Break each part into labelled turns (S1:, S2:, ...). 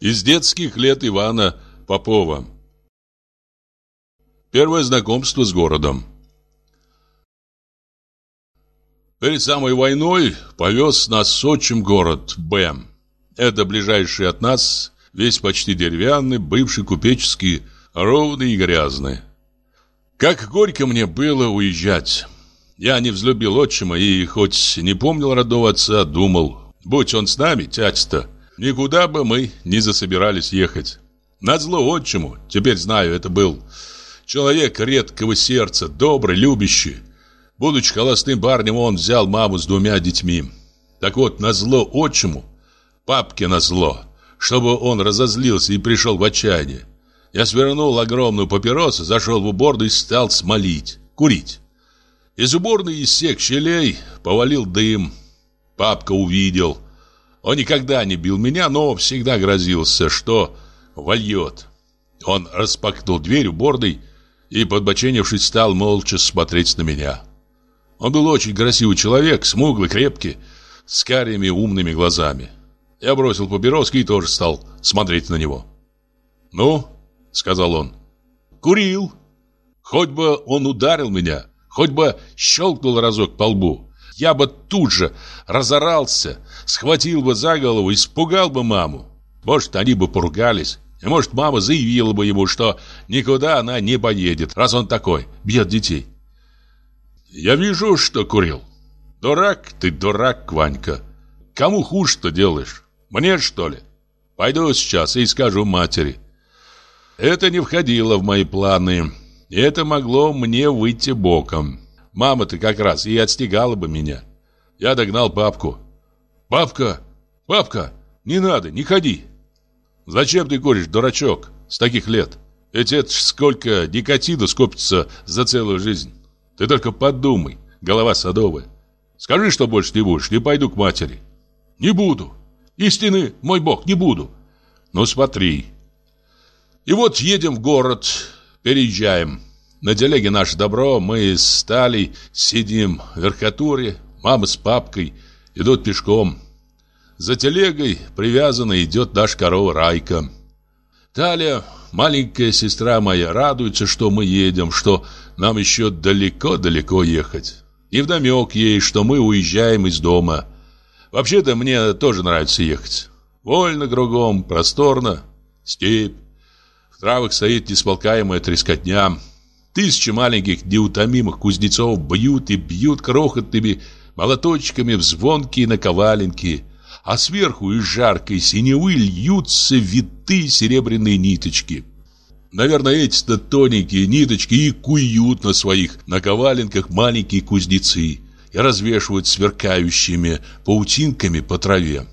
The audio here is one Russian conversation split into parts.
S1: Из детских лет Ивана Попова. Первое знакомство с городом. Перед самой войной повез нас с отчим город Б. Это ближайший от нас, весь почти деревянный, бывший купеческий, ровный и грязный. Как горько мне было уезжать. Я не взлюбил отчима и, хоть не помнил родного отца, думал, будь он с нами, тять-то, никуда бы мы не засобирались ехать. Назло отчиму, теперь знаю, это был человек редкого сердца, добрый, любящий. Будучи холостым парнем, он взял маму с двумя детьми. Так вот, назло отчиму, папке назло, чтобы он разозлился и пришел в отчаяние. Я свернул огромную папиросу, зашел в уборную и стал смолить, курить. Из уборной из всех щелей повалил дым. Папка увидел. Он никогда не бил меня, но всегда грозился, что вольет. Он распахнул дверь уборной и, подбоченившись, стал молча смотреть на меня. Он был очень красивый человек, смуглый, крепкий, с карими умными глазами. Я бросил папироски и тоже стал смотреть на него. «Ну?» — сказал он. «Курил. Хоть бы он ударил меня, хоть бы щелкнул разок по лбу. Я бы тут же разорался, схватил бы за голову, испугал бы маму. Может, они бы поругались, и может, мама заявила бы ему, что никуда она не поедет, раз он такой, бьет детей. Я вижу, что курил. Дурак ты, дурак, Ванька. Кому хуже-то делаешь? Мне, что ли? Пойду сейчас и скажу матери. Это не входило в мои планы. И это могло мне выйти боком. Мама-то как раз и отстегала бы меня. Я догнал папку. «Папка! Папка! Не надо, не ходи!» «Зачем ты куришь, дурачок, с таких лет? Ведь это ж сколько никотина скопится за целую жизнь!» Ты только подумай, голова садовая. Скажи, что больше не будешь, не пойду к матери. Не буду. Истины, мой бог, не буду. Ну смотри. И вот едем в город, переезжаем. На телеге наше добро, мы с Талей сидим в верхотуре, мама с папкой идут пешком. За телегой привязана идет наша корова Райка. Талия, маленькая сестра моя, радуется, что мы едем, что нам еще далеко-далеко ехать. И вдомек ей, что мы уезжаем из дома. Вообще-то мне тоже нравится ехать. Вольно кругом, просторно, степь. В травах стоит несполкаемая трескотня. Тысячи маленьких неутомимых кузнецов бьют и бьют крохотными молоточками в звонкие наковаленки, а сверху из жаркой синевы льются витые серебряные ниточки. Наверное, эти-то тоненькие ниточки и куют на своих наковаленках маленькие кузнецы и развешивают сверкающими паутинками по траве.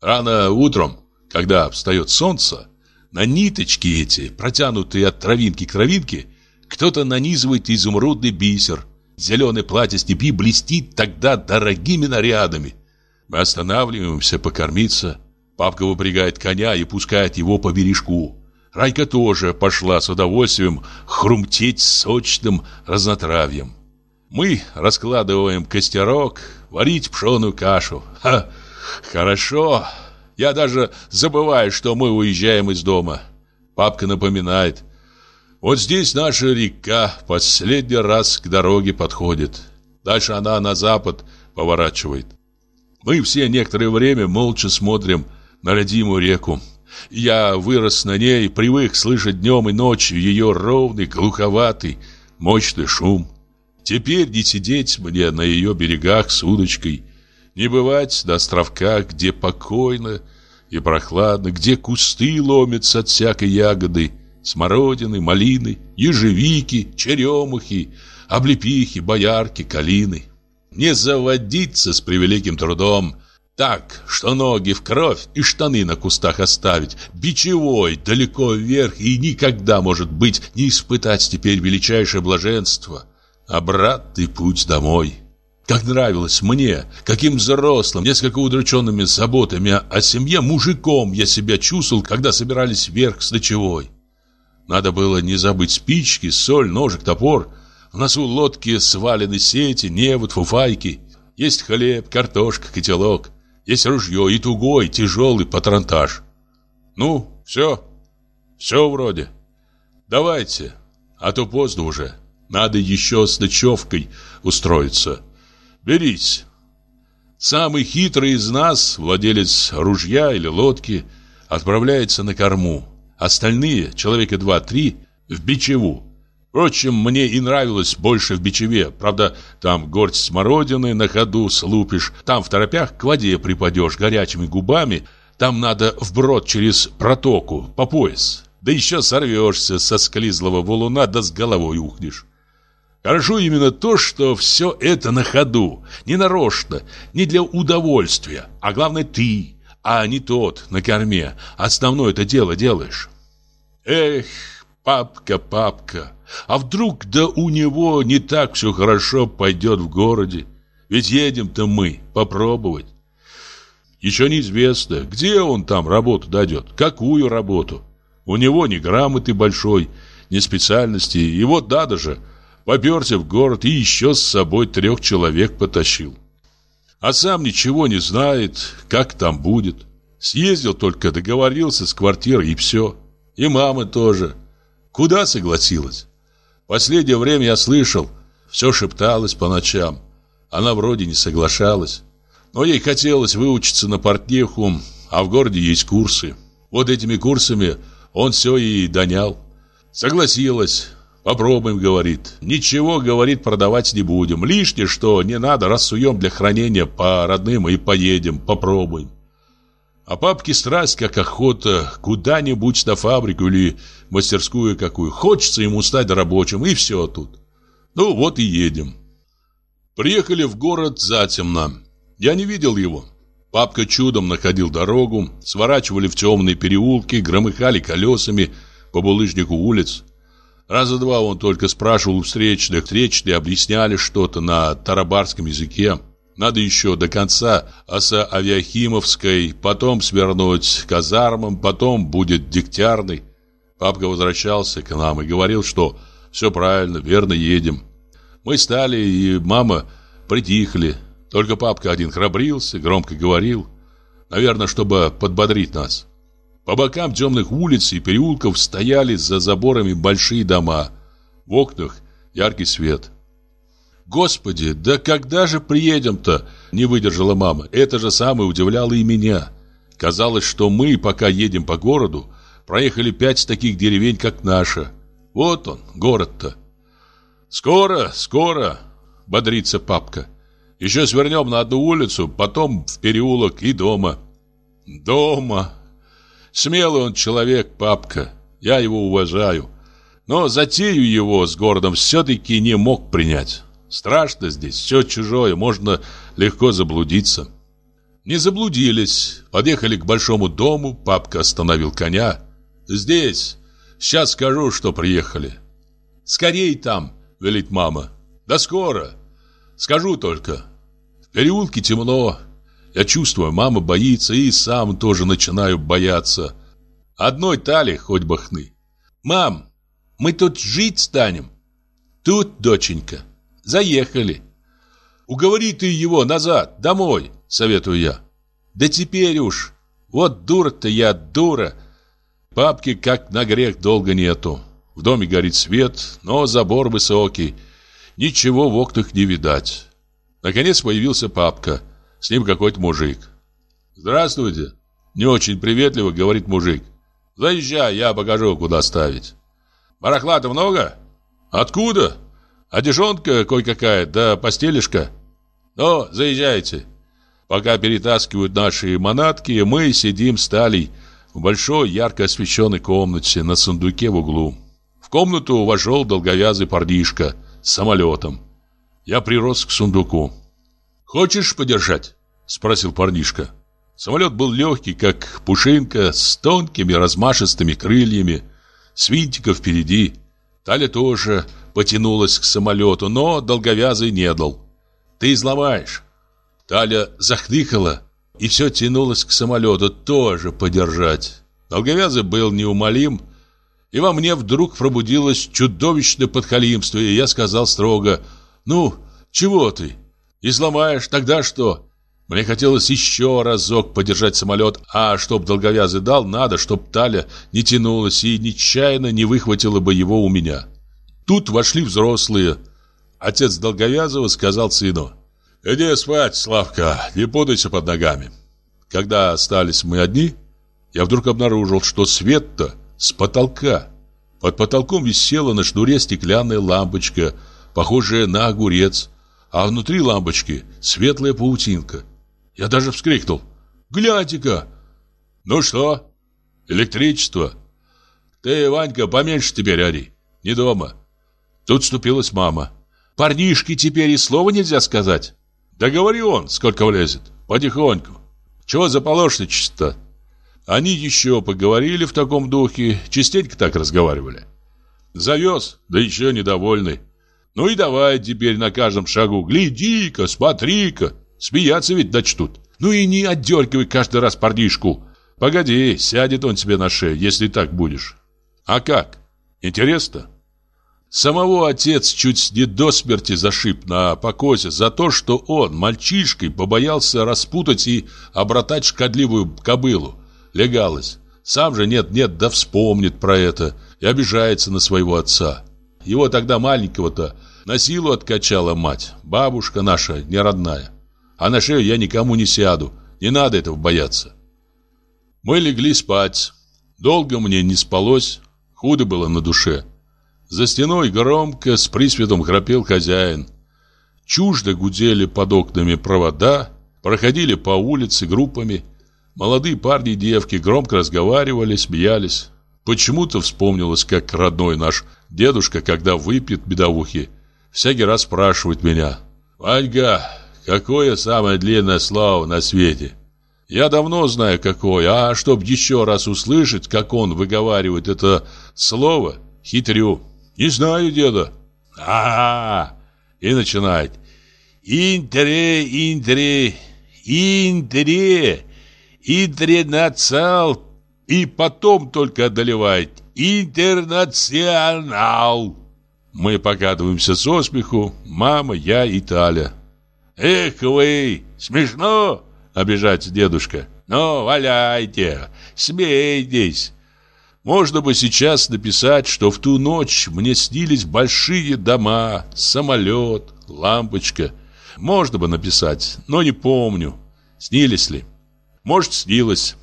S1: Рано утром, когда встает солнце, на ниточки эти, протянутые от травинки к травинке, кто-то нанизывает изумрудный бисер. Зеленое платье степи блестит тогда дорогими нарядами. Мы останавливаемся покормиться. Папка выпрягает коня и пускает его по бережку. Райка тоже пошла с удовольствием хрумтеть сочным разнотравьем. Мы раскладываем костерок, варить пшеную кашу. Ха, хорошо. Я даже забываю, что мы уезжаем из дома. Папка напоминает. Вот здесь наша река последний раз к дороге подходит. Дальше она на запад поворачивает. Мы все некоторое время молча смотрим на родимую реку. Я вырос на ней, привык слышать днем и ночью ее ровный, глуховатый, мощный шум. Теперь не сидеть мне на ее берегах с удочкой, не бывать на островках, где покойно и прохладно, где кусты ломятся от всякой ягоды, смородины, малины, ежевики, черемухи, облепихи, боярки, калины. Не заводиться с превеликим трудом, так, что ноги в кровь и штаны на кустах оставить, бичевой, далеко вверх и никогда, может быть, не испытать теперь величайшее блаженство. Обратный путь домой. Как нравилось мне, каким взрослым, несколько удрученными заботами о семье мужиком я себя чувствовал, когда собирались вверх с ночевой. Надо было не забыть спички, соль, ножик, топор. В носу лодки свалены сети, невод, фуфайки. Есть хлеб, картошка, котелок. Есть ружье и тугой, тяжелый патронтаж. Ну, все? Все вроде. Давайте, а то поздно уже. Надо еще с ночевкой устроиться. Берись. Самый хитрый из нас, владелец ружья или лодки, отправляется на корму. Остальные, человека два-три, в бичеву. Впрочем, мне и нравилось больше в бичеве. Правда, там горсть смородины на ходу слупишь, там в торопях к воде припадешь горячими губами, там надо вброд через протоку, по пояс. Да еще сорвешься со склизлого валуна, да с головой ухнешь. Хорошо именно то, что все это на ходу, не нарочно, не для удовольствия, а главное ты, а не тот на корме. Основное это дело делаешь. Эх, папка, папка, а вдруг да у него не так все хорошо пойдет в городе? Ведь едем-то мы попробовать. Еще неизвестно, где он там работу дойдет, какую работу. У него ни грамоты большой, ни специальности, и вот надо же, поперся в город и еще с собой трех человек потащил. А сам ничего не знает, как там будет. Съездил только, договорился с квартирой и все. И мама тоже. Куда согласилась? Последнее время я слышал, все шепталось по ночам. Она вроде не соглашалась. Но ей хотелось выучиться на портниху, а в городе есть курсы. Вот этими курсами он все и донял. Согласилась. Попробуем, говорит. Ничего, говорит, продавать не будем. Лишнее, что не надо, рассуем для хранения по родным и поедем, попробуем. А папке страсть, как охота, куда-нибудь на фабрику или мастерскую какую. Хочется ему стать рабочим, и все тут. Ну, вот и едем. Приехали в город затемно. Я не видел его. Папка чудом находил дорогу, сворачивали в темные переулки, громыхали колесами по булыжнику улиц. Раза два он только спрашивал у встречных, встречные объясняли что-то на тарабарском языке. Надо еще до конца Аса-Авиахимовской, потом свернуть казармам, потом будет Дегтярный. Папка возвращался к нам и говорил, что все правильно, верно едем. Мы стали, и мама притихли. Только папка один храбрился, громко говорил. Наверное, чтобы подбодрить нас. По бокам темных улиц и переулков стояли за заборами большие дома. В окнах яркий свет. «Господи, да когда же приедем-то?» – не выдержала мама. Это же самое удивляло и меня. Казалось, что мы, пока едем по городу, проехали пять таких деревень, как наша. Вот он, город-то. «Скоро, скоро!» – бодрится папка. Еще свернем на одну улицу, потом в переулок и дома. Дома. Смелый он человек, папка. Я его уважаю. Но затею его с городом все-таки не мог принять. Страшно здесь, все чужое, можно легко заблудиться. Не заблудились. Подъехали к большому дому, папка остановил коня. Здесь. Сейчас скажу, что приехали. Скорей там, велит мама. Да скоро. Скажу только переулке темно. Я чувствую, мама боится, и сам тоже начинаю бояться. Одной тали хоть бы хны. Мам, мы тут жить станем? Тут, доченька. Заехали. Уговори ты его назад, домой, советую я. Да теперь уж. Вот дура-то я, дура. Папки как на грех долго нету. В доме горит свет, но забор высокий. Ничего в окнах не видать. Наконец появился папка. С ним какой-то мужик. «Здравствуйте!» Не очень приветливо говорит мужик. «Заезжай, я покажу, куда ставить». «Барахла-то много?» «Откуда?» «Одежонка кое-какая, да постелишка». «Ну, заезжайте». Пока перетаскивают наши манатки, мы сидим с Талей в большой ярко освещенной комнате на сундуке в углу. В комнату вошел долговязый парнишка с самолетом. Я прирос к сундуку. «Хочешь подержать?» – спросил парнишка. Самолет был легкий, как пушинка, с тонкими размашистыми крыльями, с винтиком впереди. Таля тоже потянулась к самолету, но долговязый не дал. «Ты изломаешь». Таля захныкала и все тянулась к самолету, тоже подержать. Долговязый был неумолим, и во мне вдруг пробудилось чудовищное подхалимство, и я сказал строго – «Ну, чего ты? Изломаешь, тогда что? Мне хотелось еще разок подержать самолет, а чтоб долговязый дал, надо, чтоб Таля не тянулась и нечаянно не выхватила бы его у меня. Тут вошли взрослые. Отец долговязого сказал сыну, «Иди спать, Славка, не путайся под ногами». Когда остались мы одни, я вдруг обнаружил, что свет-то с потолка. Под потолком висела на шнуре стеклянная лампочка, похожая на огурец, а внутри лампочки светлая паутинка. Я даже вскрикнул. «Гляньте-ка!» «Ну что? Электричество?» «Ты, Ванька, поменьше теперь ори. Не дома». Тут вступилась мама. «Парнишке теперь и слова нельзя сказать». «Да говори он, сколько влезет. Потихоньку. Чего заполошничество-то?» Они еще поговорили в таком духе, частенько так разговаривали. Завез, да еще недовольный. Ну и давай теперь на каждом шагу, гляди-ка, смотри-ка, смеяться ведь начнут. Ну и не отдергивай каждый раз парнишку. Погоди, сядет он тебе на шею, если так будешь. А как? Интересно? Самого отец чуть не до смерти зашиб на покосе за то, что он, мальчишкой, побоялся распутать и обратать шкодливую кобылу легалась. Сам же нет-нет, да вспомнит про это и обижается на своего отца. Его тогда маленького-то на силу откачала мать, бабушка наша, не родная. А на шею я никому не сяду, не надо этого бояться. Мы легли спать. Долго мне не спалось, худо было на душе. За стеной громко с присветом храпел хозяин. Чуждо гудели под окнами провода, проходили по улице группами. Молодые парни и девки громко разговаривали, смеялись. Почему-то вспомнилось, как родной наш дедушка, когда выпьет медовухи, всякий раз спрашивает меня, «Ванька, какое самое длинное слово на свете?» Я давно знаю, какое, а чтоб еще раз услышать, как он выговаривает это слово, хитрю. Не знаю, деда. а, -а, -а И начинает. Интре, интре, интре интернациал, и потом только одолевает интернационал. Мы покатываемся со смеху, мама, я и Таля. «Эх вы, смешно!» — обижается дедушка. «Ну, валяйте, смейтесь!» Можно бы сейчас написать, что в ту ночь мне снились большие дома, самолет, лампочка. Можно бы написать, но не помню, снились ли. Может, снилось.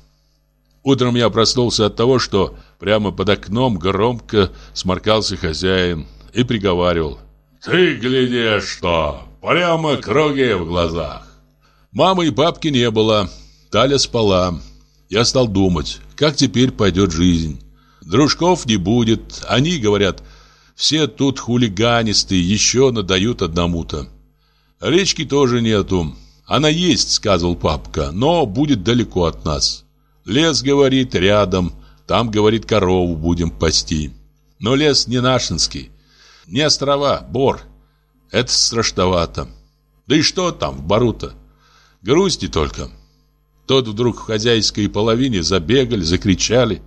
S1: Утром я проснулся от того, что прямо под окном громко сморкался хозяин и приговаривал. «Ты гляди, что! Прямо круги в глазах!» Мамы и папки не было. Таля спала. Я стал думать, как теперь пойдет жизнь. Дружков не будет. Они, говорят, все тут хулиганистые, еще надают одному-то. Речки тоже нету. Она есть, сказал папка, но будет далеко от нас. Лес, говорит, рядом, там, говорит, корову будем пасти. Но лес не нашинский, не острова, бор. Это страшновато. Да и что там в бару-то? Грусти только. Тот вдруг в хозяйской половине забегали, закричали.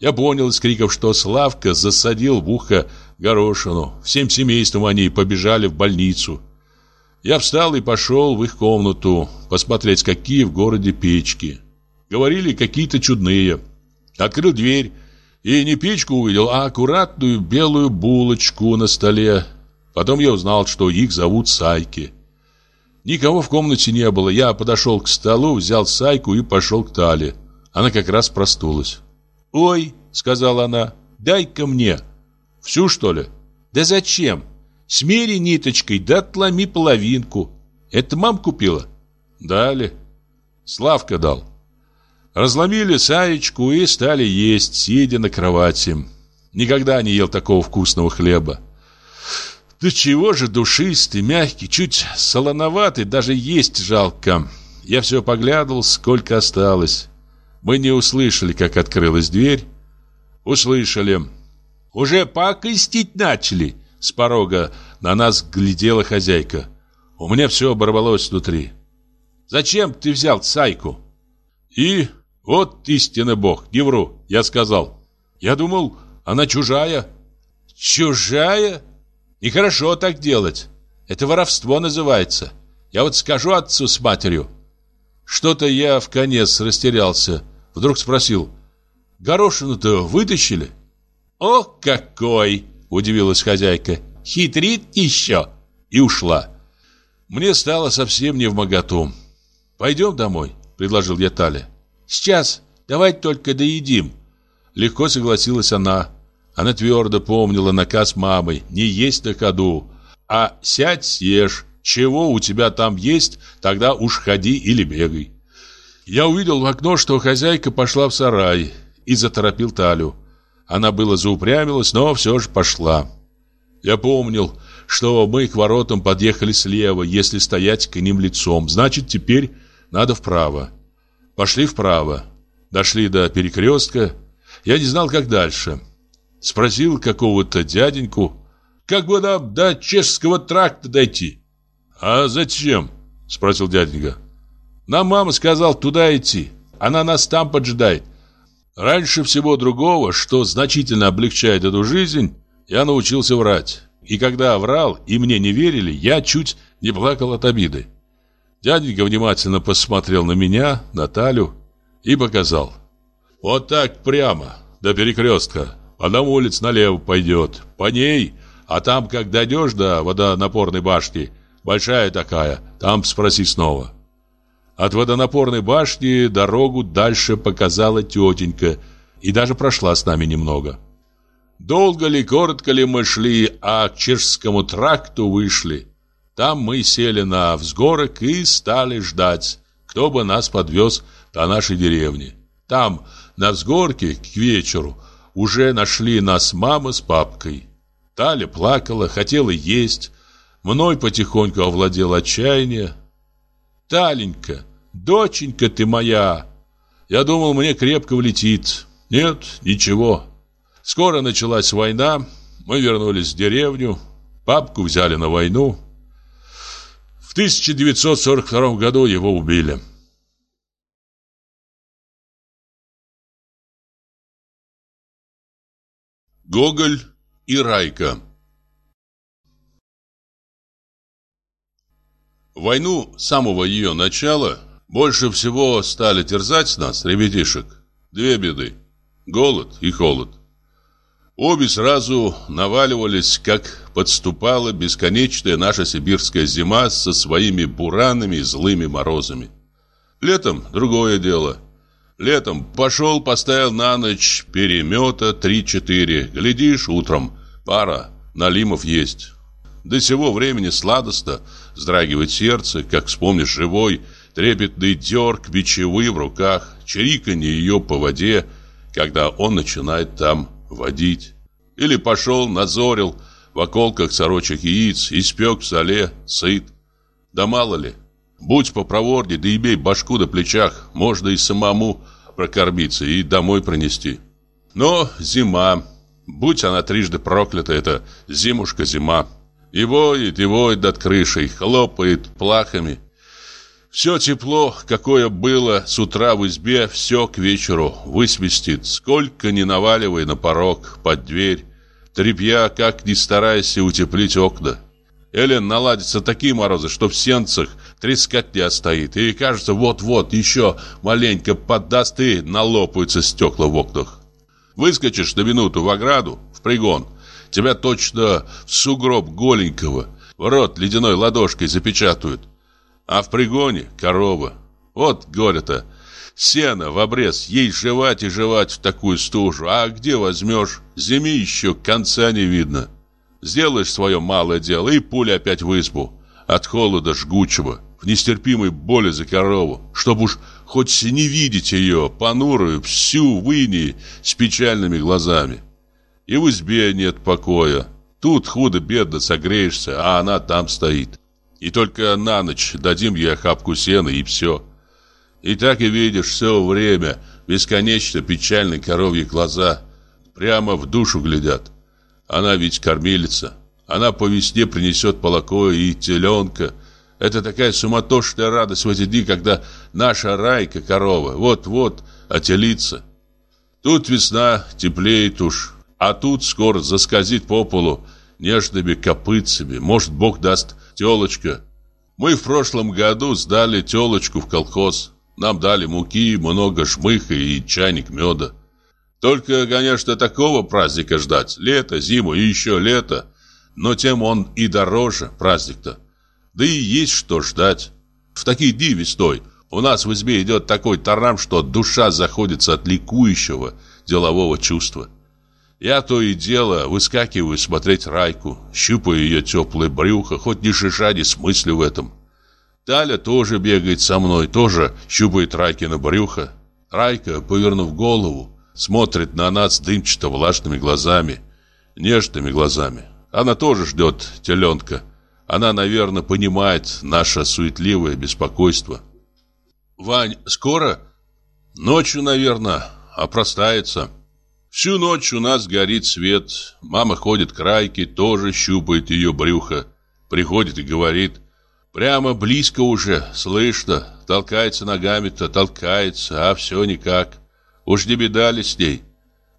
S1: Я понял из криков, что Славка засадил в ухо горошину. Всем семейством они побежали в больницу. Я встал и пошел в их комнату посмотреть, какие в городе печки. Говорили, какие-то чудные. Открыл дверь и не печку увидел, а аккуратную белую булочку на столе. Потом я узнал, что их зовут Сайки. Никого в комнате не было. Я подошел к столу, взял Сайку и пошел к Тале. Она как раз простулась. «Ой», — сказала она, — «дай-ка мне». «Всю, что ли?» «Да зачем?» Смери ниточкой, да отломи половинку. Это мам купила? Дали. Славка дал. Разломили саечку и стали есть, сидя на кровати. Никогда не ел такого вкусного хлеба. Да чего же душистый, мягкий, чуть солоноватый, даже есть жалко. Я все поглядывал, сколько осталось. Мы не услышали, как открылась дверь. Услышали. Уже пакостить начали. С порога на нас глядела хозяйка. У меня все оборвалось внутри. «Зачем ты взял Сайку?» «И вот истинный бог, не вру, я сказал. Я думал, она чужая». «Чужая? Нехорошо так делать. Это воровство называется. Я вот скажу отцу с матерью». Что-то я в конец растерялся. Вдруг спросил, горошину-то вытащили?
S2: О, какой! Удивилась хозяйка. Хитрит еще.
S1: И ушла. Мне стало совсем не в моготу. «Пойдем домой», — предложил я Тале.
S2: «Сейчас, давай только доедим».
S1: Легко согласилась она. Она твердо помнила наказ мамы не есть на ходу, а сядь съешь. Чего у тебя там есть, тогда уж ходи или бегай. Я увидел в окно, что хозяйка пошла в сарай и заторопил Талю. Она было заупрямилась, но все же пошла. Я помнил, что мы к воротам подъехали слева, если стоять к ним лицом. Значит, теперь надо вправо. Пошли вправо. Дошли до перекрестка. Я не знал, как дальше. Спросил какого-то дяденьку, как бы нам до чешского тракта дойти. «А зачем?» – спросил дяденька. «Нам мама сказал туда идти. Она нас там поджидает. Раньше всего другого, что значительно облегчает эту жизнь, я научился врать. И когда врал, и мне не верили, я чуть не плакал от обиды. Дяденька внимательно посмотрел на меня, Наталью и показал. «Вот так прямо, до перекрестка. Потом улиц налево пойдет. По ней, а там, как дойдешь до водонапорной башни, большая такая, там спроси снова». От водонапорной башни дорогу дальше показала тетенька и даже прошла с нами немного. Долго ли, коротко ли мы шли, а к Чешскому тракту вышли. Там мы сели на взгорок и стали ждать, кто бы нас подвез до нашей деревни. Там, на взгорке, к вечеру, уже нашли нас мама с папкой. Таля плакала, хотела есть. Мной потихоньку овладел отчаяние. «Таленька, доченька ты моя!» Я думал, мне крепко влетит. Нет, ничего. Скоро началась война, мы вернулись в деревню, папку взяли на войну. В 1942 году его убили. Гоголь и Райка Войну с самого ее начала больше всего стали терзать нас, ребятишек, две беды – голод и холод. Обе сразу наваливались, как подступала бесконечная наша сибирская зима со своими буранами и злыми морозами. Летом другое дело. Летом пошел, поставил на ночь перемета 3-4. Глядишь, утром пара, налимов есть. До сего времени сладостно вздрагивает сердце, как вспомнишь живой, трепетный дерг бичевы в руках, чириканье ее по воде, когда он начинает там водить. Или пошел, назорил в околках сорочек яиц, испек в соле, сыт. Да мало ли, будь попроворнее, да имей башку на плечах, можно и самому прокормиться и домой пронести. Но зима, будь она трижды проклята, это зимушка-зима. И воет, и воет над крышей, хлопает плахами. Все тепло, какое было с утра в избе, все к вечеру высвистит, сколько ни наваливай на порог, под дверь. Трепья, как ни старайся утеплить окна. Элен наладится такие морозы, что в сенцах трескотня стоит, и кажется, вот-вот еще маленько поддаст и налопаются стекла в окнах. Выскочишь на минуту в ограду, в пригон, тебя точно в сугроб голенького, в рот ледяной ладошкой запечатают. А в пригоне корова. Вот горе-то. Сено в обрез, ей жевать и жевать в такую стужу. А где возьмешь? Зими еще конца не видно. Сделаешь свое малое дело, и пуля опять в избу. От холода жгучего, в нестерпимой боли за корову. Чтоб уж хоть не видеть ее, понурую, всю выни с печальными глазами. И в избе нет покоя. Тут худо-бедно согреешься, а она там стоит. И только на ночь дадим ей охапку сена и все. И так и видишь все время бесконечно печальные коровьи глаза. Прямо в душу глядят. Она ведь кормилица. Она по весне принесет молоко и теленка. Это такая суматошная радость в эти дни, когда наша райка корова вот-вот отелится. Тут весна теплеет уж, а тут скоро заскользит по полу нежными копытцами. Может, Бог даст телочка. Мы в прошлом году сдали телочку в колхоз. Нам дали муки, много жмыха и чайник меда. Только, конечно, такого праздника ждать. Лето, зиму и еще лето. Но тем он и дороже, праздник-то. Да и есть что ждать. В такие дни весной у нас в избе идет такой тарам, что душа заходится от ликующего делового чувства. Я то и дело выскакиваю смотреть Райку, щупаю ее теплое брюхо, хоть ни шиша не смыслю в этом. Таля тоже бегает со мной, тоже щупает Райкина брюхо. Райка, повернув голову, смотрит на нас дымчато-влажными глазами, нежными глазами. Она тоже ждет теленка. Она, наверное, понимает наше суетливое беспокойство. «Вань, скоро?» «Ночью, наверное, опростается». Всю ночь у нас горит свет. Мама ходит к Райке, тоже щупает ее брюхо. Приходит и говорит, прямо близко уже, слышно. Толкается ногами-то, толкается, а все никак. Уж не беда ли с ней?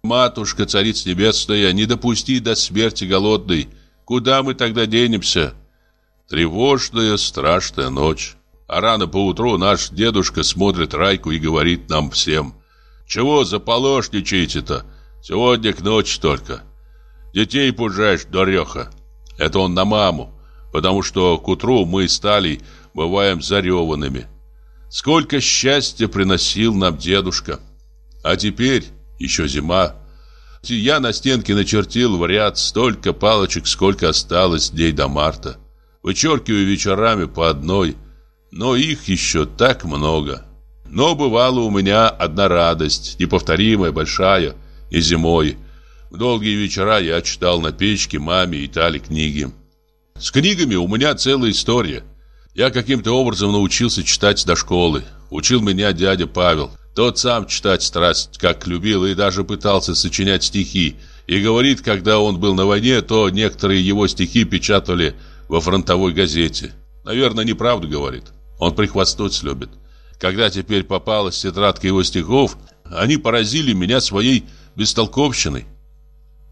S1: Матушка, царица небесная, не допусти до смерти голодной. Куда мы тогда денемся? Тревожная, страшная ночь. А рано поутру наш дедушка смотрит Райку и говорит нам всем, «Чего заполошничаете-то? Сегодня к ночи только. Детей пужаешь, дуреха». Это он на маму, потому что к утру мы стали бываем зареванными. Сколько счастья приносил нам дедушка. А теперь еще зима. Я на стенке начертил в ряд столько палочек, сколько осталось дней до марта. Вычеркиваю вечерами по одной, но их еще так много. Но бывала у меня одна радость, неповторимая, большая, и зимой. В долгие вечера я читал на печке маме и Тале книги. С книгами у меня целая история. Я каким-то образом научился читать до школы. Учил меня дядя Павел. Тот сам читать страсть, как любил, и даже пытался сочинять стихи. И говорит, когда он был на войне, то некоторые его стихи печатали во фронтовой газете. Наверное, неправду говорит. Он прихвастнуть любит. Когда теперь попалась тетрадка его стихов, они поразили меня своей бестолковщиной.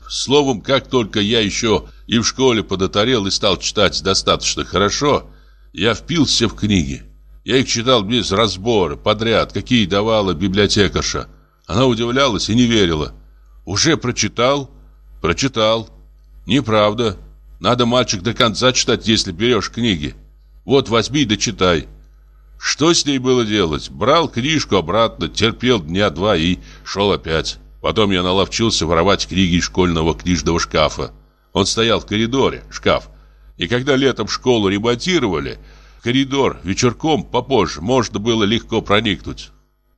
S1: Словом, как только я еще и в школе подотарел и стал читать достаточно хорошо, я впился в книги. Я их читал без разбора, подряд, какие давала библиотекарша. Она удивлялась и не верила. «Уже прочитал?» «Прочитал». «Неправда. Надо, мальчик, до конца читать, если берешь книги. Вот возьми да читай». Что с ней было делать? Брал книжку обратно, терпел дня два и шел опять. Потом я наловчился воровать книги из школьного книжного шкафа. Он стоял в коридоре, шкаф. И когда летом школу ремонтировали, коридор вечерком попозже можно было легко проникнуть.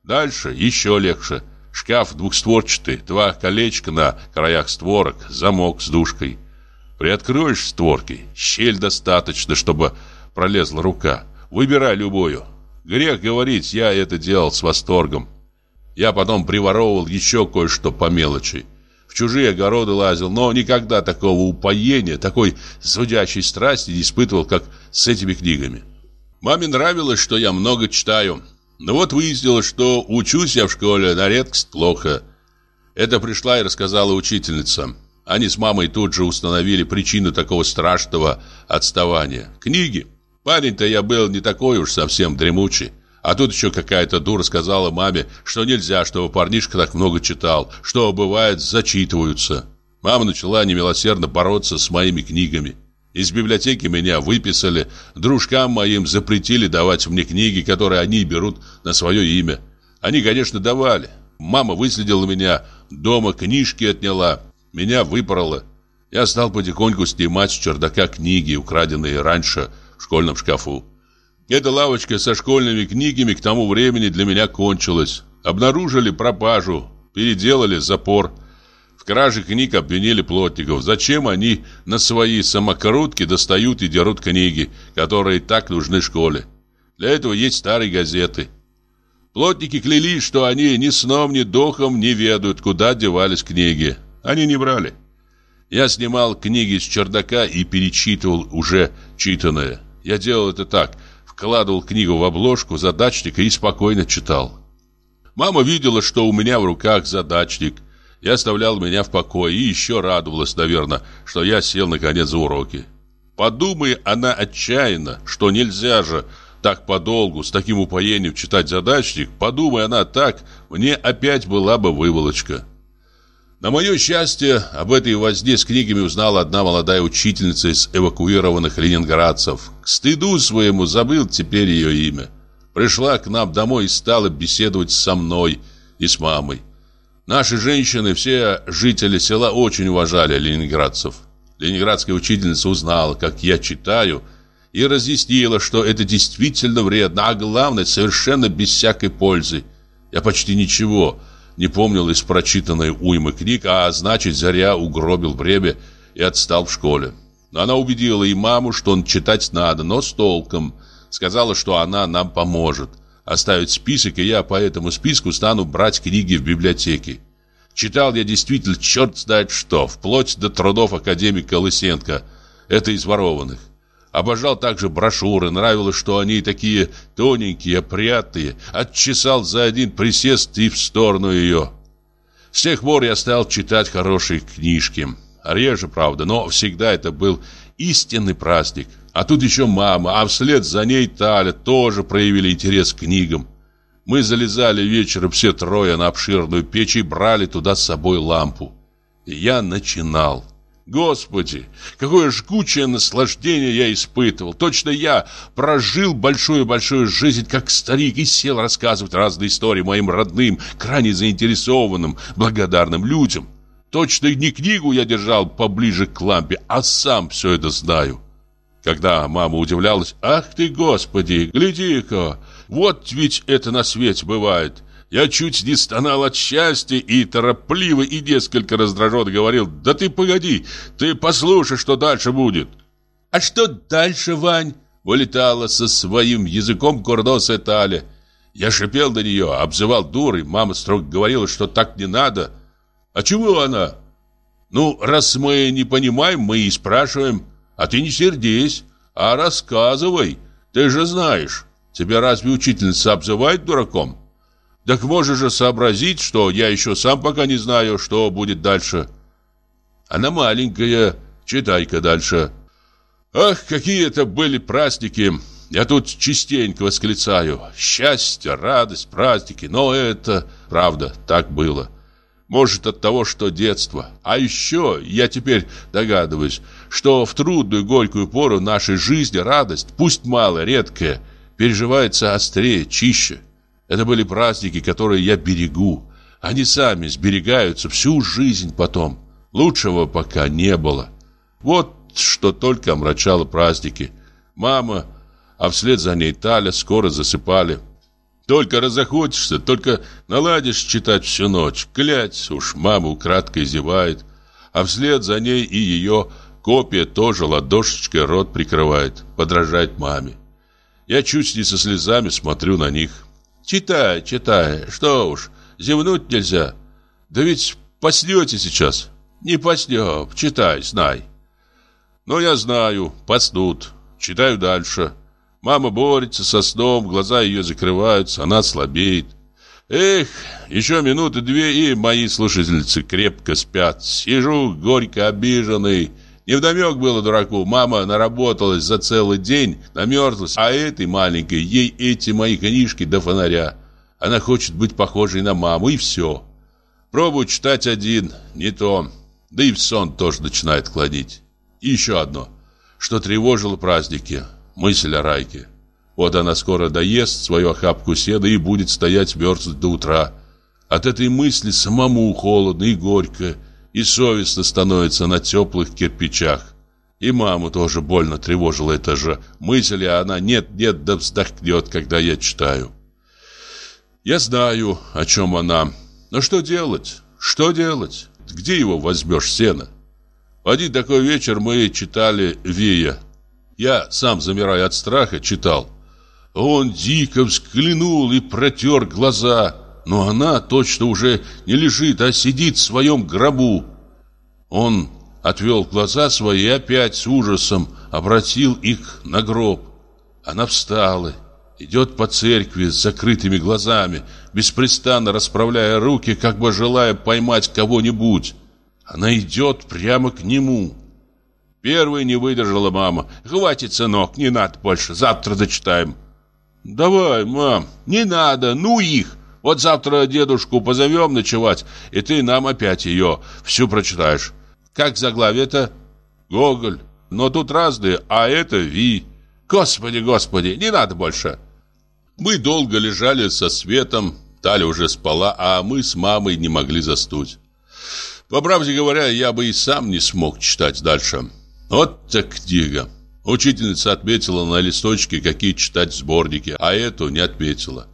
S1: Дальше еще легче. Шкаф двухстворчатый, два колечка на краях створок, замок с дужкой. Приоткроешь створки, щель достаточно, чтобы пролезла рука. Выбирай любую. Грех говорить, я это делал с восторгом. Я потом приворовывал еще кое-что по мелочи. В чужие огороды лазил, но никогда такого упоения, такой зудящей страсти не испытывал, как с этими книгами. Маме нравилось, что я много читаю. Но вот выяснилось, что учусь я в школе на редкость плохо. Это пришла и рассказала учительница. Они с мамой тут же установили причину такого страшного отставания. Книги. Парень-то я был не такой уж совсем дремучий. А тут еще какая-то дура сказала маме, что нельзя, чтобы парнишка так много читал, что, бывает, зачитываются. Мама начала немилосердно бороться с моими книгами. Из библиотеки меня выписали, дружкам моим запретили давать мне книги, которые они берут на свое имя. Они, конечно, давали. Мама выследила меня, дома книжки отняла, меня выпорола. Я стал потихоньку снимать с чердака книги, украденные раньше в школьном шкафу. Эта лавочка со школьными книгами к тому времени для меня кончилась. Обнаружили пропажу, переделали запор. В краже книг обвинили плотников. Зачем они на свои самокрутки достают и дерут книги, которые так нужны школе? Для этого есть старые газеты. Плотники клялись, что они ни сном, ни духом не ведают, куда девались книги. Они не брали. Я снимал книги с чердака и перечитывал уже читанное. Я делал это так, вкладывал книгу в обложку задачника и спокойно читал. Мама видела, что у меня в руках задачник – и оставлял меня в покое, и еще радовалась, наверное, что я сел наконец за уроки. Подумай она отчаянно, что нельзя же так подолгу, с таким упоением читать задачник, подумай она так, мне опять была бы выволочка. На мое счастье, об этой возне с книгами узнала одна молодая учительница из эвакуированных ленинградцев. К стыду своему забыл теперь ее имя. Пришла к нам домой и стала беседовать со мной и с мамой. Наши женщины, все жители села очень уважали ленинградцев. Ленинградская учительница узнала, как я читаю, и разъяснила, что это действительно вредно, а главное, совершенно без всякой пользы. Я почти ничего не помнил из прочитанной уймы книг, а значит, зря угробил время и отстал в школе. Но она убедила и маму, что он читать надо, но с толком. Сказала, что она нам поможет. Оставит список, и я по этому списку стану брать книги в библиотеке. Читал я действительно черт знает что, вплоть до трудов академика Лысенко. Это из ворованных. Обожал также брошюры, нравилось, что они такие тоненькие, опрятные. Отчесал за один присест и в сторону ее. С тех пор я стал читать хорошие книжки. Реже, правда, но всегда это был истинный праздник. А тут еще мама, а вслед за ней Таля тоже проявили интерес к книгам. Мы залезали вечером все трое на обширную печь и брали туда с собой лампу. Я начинал. Господи, какое жгучее наслаждение я испытывал. Точно я прожил большую-большую жизнь как старик и сел рассказывать разные истории моим родным, крайне заинтересованным, благодарным людям. Точно не книгу я держал поближе к лампе, а сам все это знаю. Когда мама удивлялась, «Ах ты, Господи, гляди-ка, вот ведь это на свете бывает!» Я чуть не стонал от счастья и торопливо и несколько раздраженно говорил «Да ты погоди, ты послушай, что дальше будет». «А что дальше, Вань?» Вылетала со своим языком курносая Таля. Я шипел на нее, обзывал дурой. Мама строго говорила, что так не надо. «А чего она?» «Ну, раз мы не понимаем, мы и спрашиваем. А ты не сердись, а рассказывай. Ты же знаешь, тебя разве учительница обзывает дураком?» Так можешь же сообразить, что я еще сам пока не знаю, что будет дальше. Она маленькая, читай-ка дальше. Ах, какие это были праздники! Я тут частенько восклицаю. Счастье, радость, праздники. Но это правда, так было. Может, от того, что детство. А еще я теперь догадываюсь, что в трудную горькую пору нашей жизни радость, пусть малая, редкая, переживается острее, чище. Это были праздники, которые я берегу. Они сами сберегаются всю жизнь потом. Лучшего пока не было. Вот что только омрачало праздники. Мама, а вслед за ней Таля скоро засыпали. Только разохотишься, только наладишь читать всю ночь. Глядь, уж мама украдкой зевает. А вслед за ней и ее копия тоже ладошечкой рот прикрывает, подражает маме. Я чуть не со слезами смотрю на них. Читай, читай, что уж, зевнуть нельзя. Да ведь поснете сейчас. Не поснем, читай, знай. Но я знаю, поснут. Читаю дальше. Мама борется со сном, глаза ее закрываются, она слабеет. Эх, еще минуты две, и мои слушательницы крепко спят. Сижу горько обиженный, Невдомек было дураку, мама наработалась за целый день, намерзлась, а этой маленькой, ей эти мои книжки до фонаря. Она хочет быть похожей на маму, и все. Пробую читать один, не то. Да и в сон тоже начинает кладить. И еще одно, что тревожило праздники, мысль о Райке. Вот она скоро доест свою охапку седа и будет стоять мерзнуть до утра. От этой мысли самому холодно и горько, и совестно становится на теплых кирпичах. И маму тоже больно тревожила эта же мысль, а она нет-нет да вздохнет, когда я читаю. Я знаю, о чем она. Но что делать? Что делать? Где его возьмешь, сено? В один такой вечер мы читали Вея. Я, сам замирая от страха, читал. Он дико взглянул и протер глаза. Но она точно уже не лежит, а сидит в своем гробу. Он отвел глаза свои и опять с ужасом обратил их на гроб. Она встала, идет по церкви с закрытыми глазами, беспрестанно расправляя руки, как бы желая поймать кого-нибудь. Она идет прямо к нему. Первой не выдержала мама. «Хватит, сынок, не надо больше, завтра зачитаем». Давай, мам, не надо, ну их. Вот завтра дедушку позовем ночевать, и ты нам опять ее всю прочитаешь. Как заглавие-то? Гоголь. Но тут разные, а это Ви. Господи, господи, не надо больше. Мы долго лежали со светом, Таля уже спала, а мы с мамой не могли заснуть. По правде говоря, я бы и сам не смог читать дальше. Вот так книга. Учительница отметила на листочке, какие читать сборники, а эту не отметила.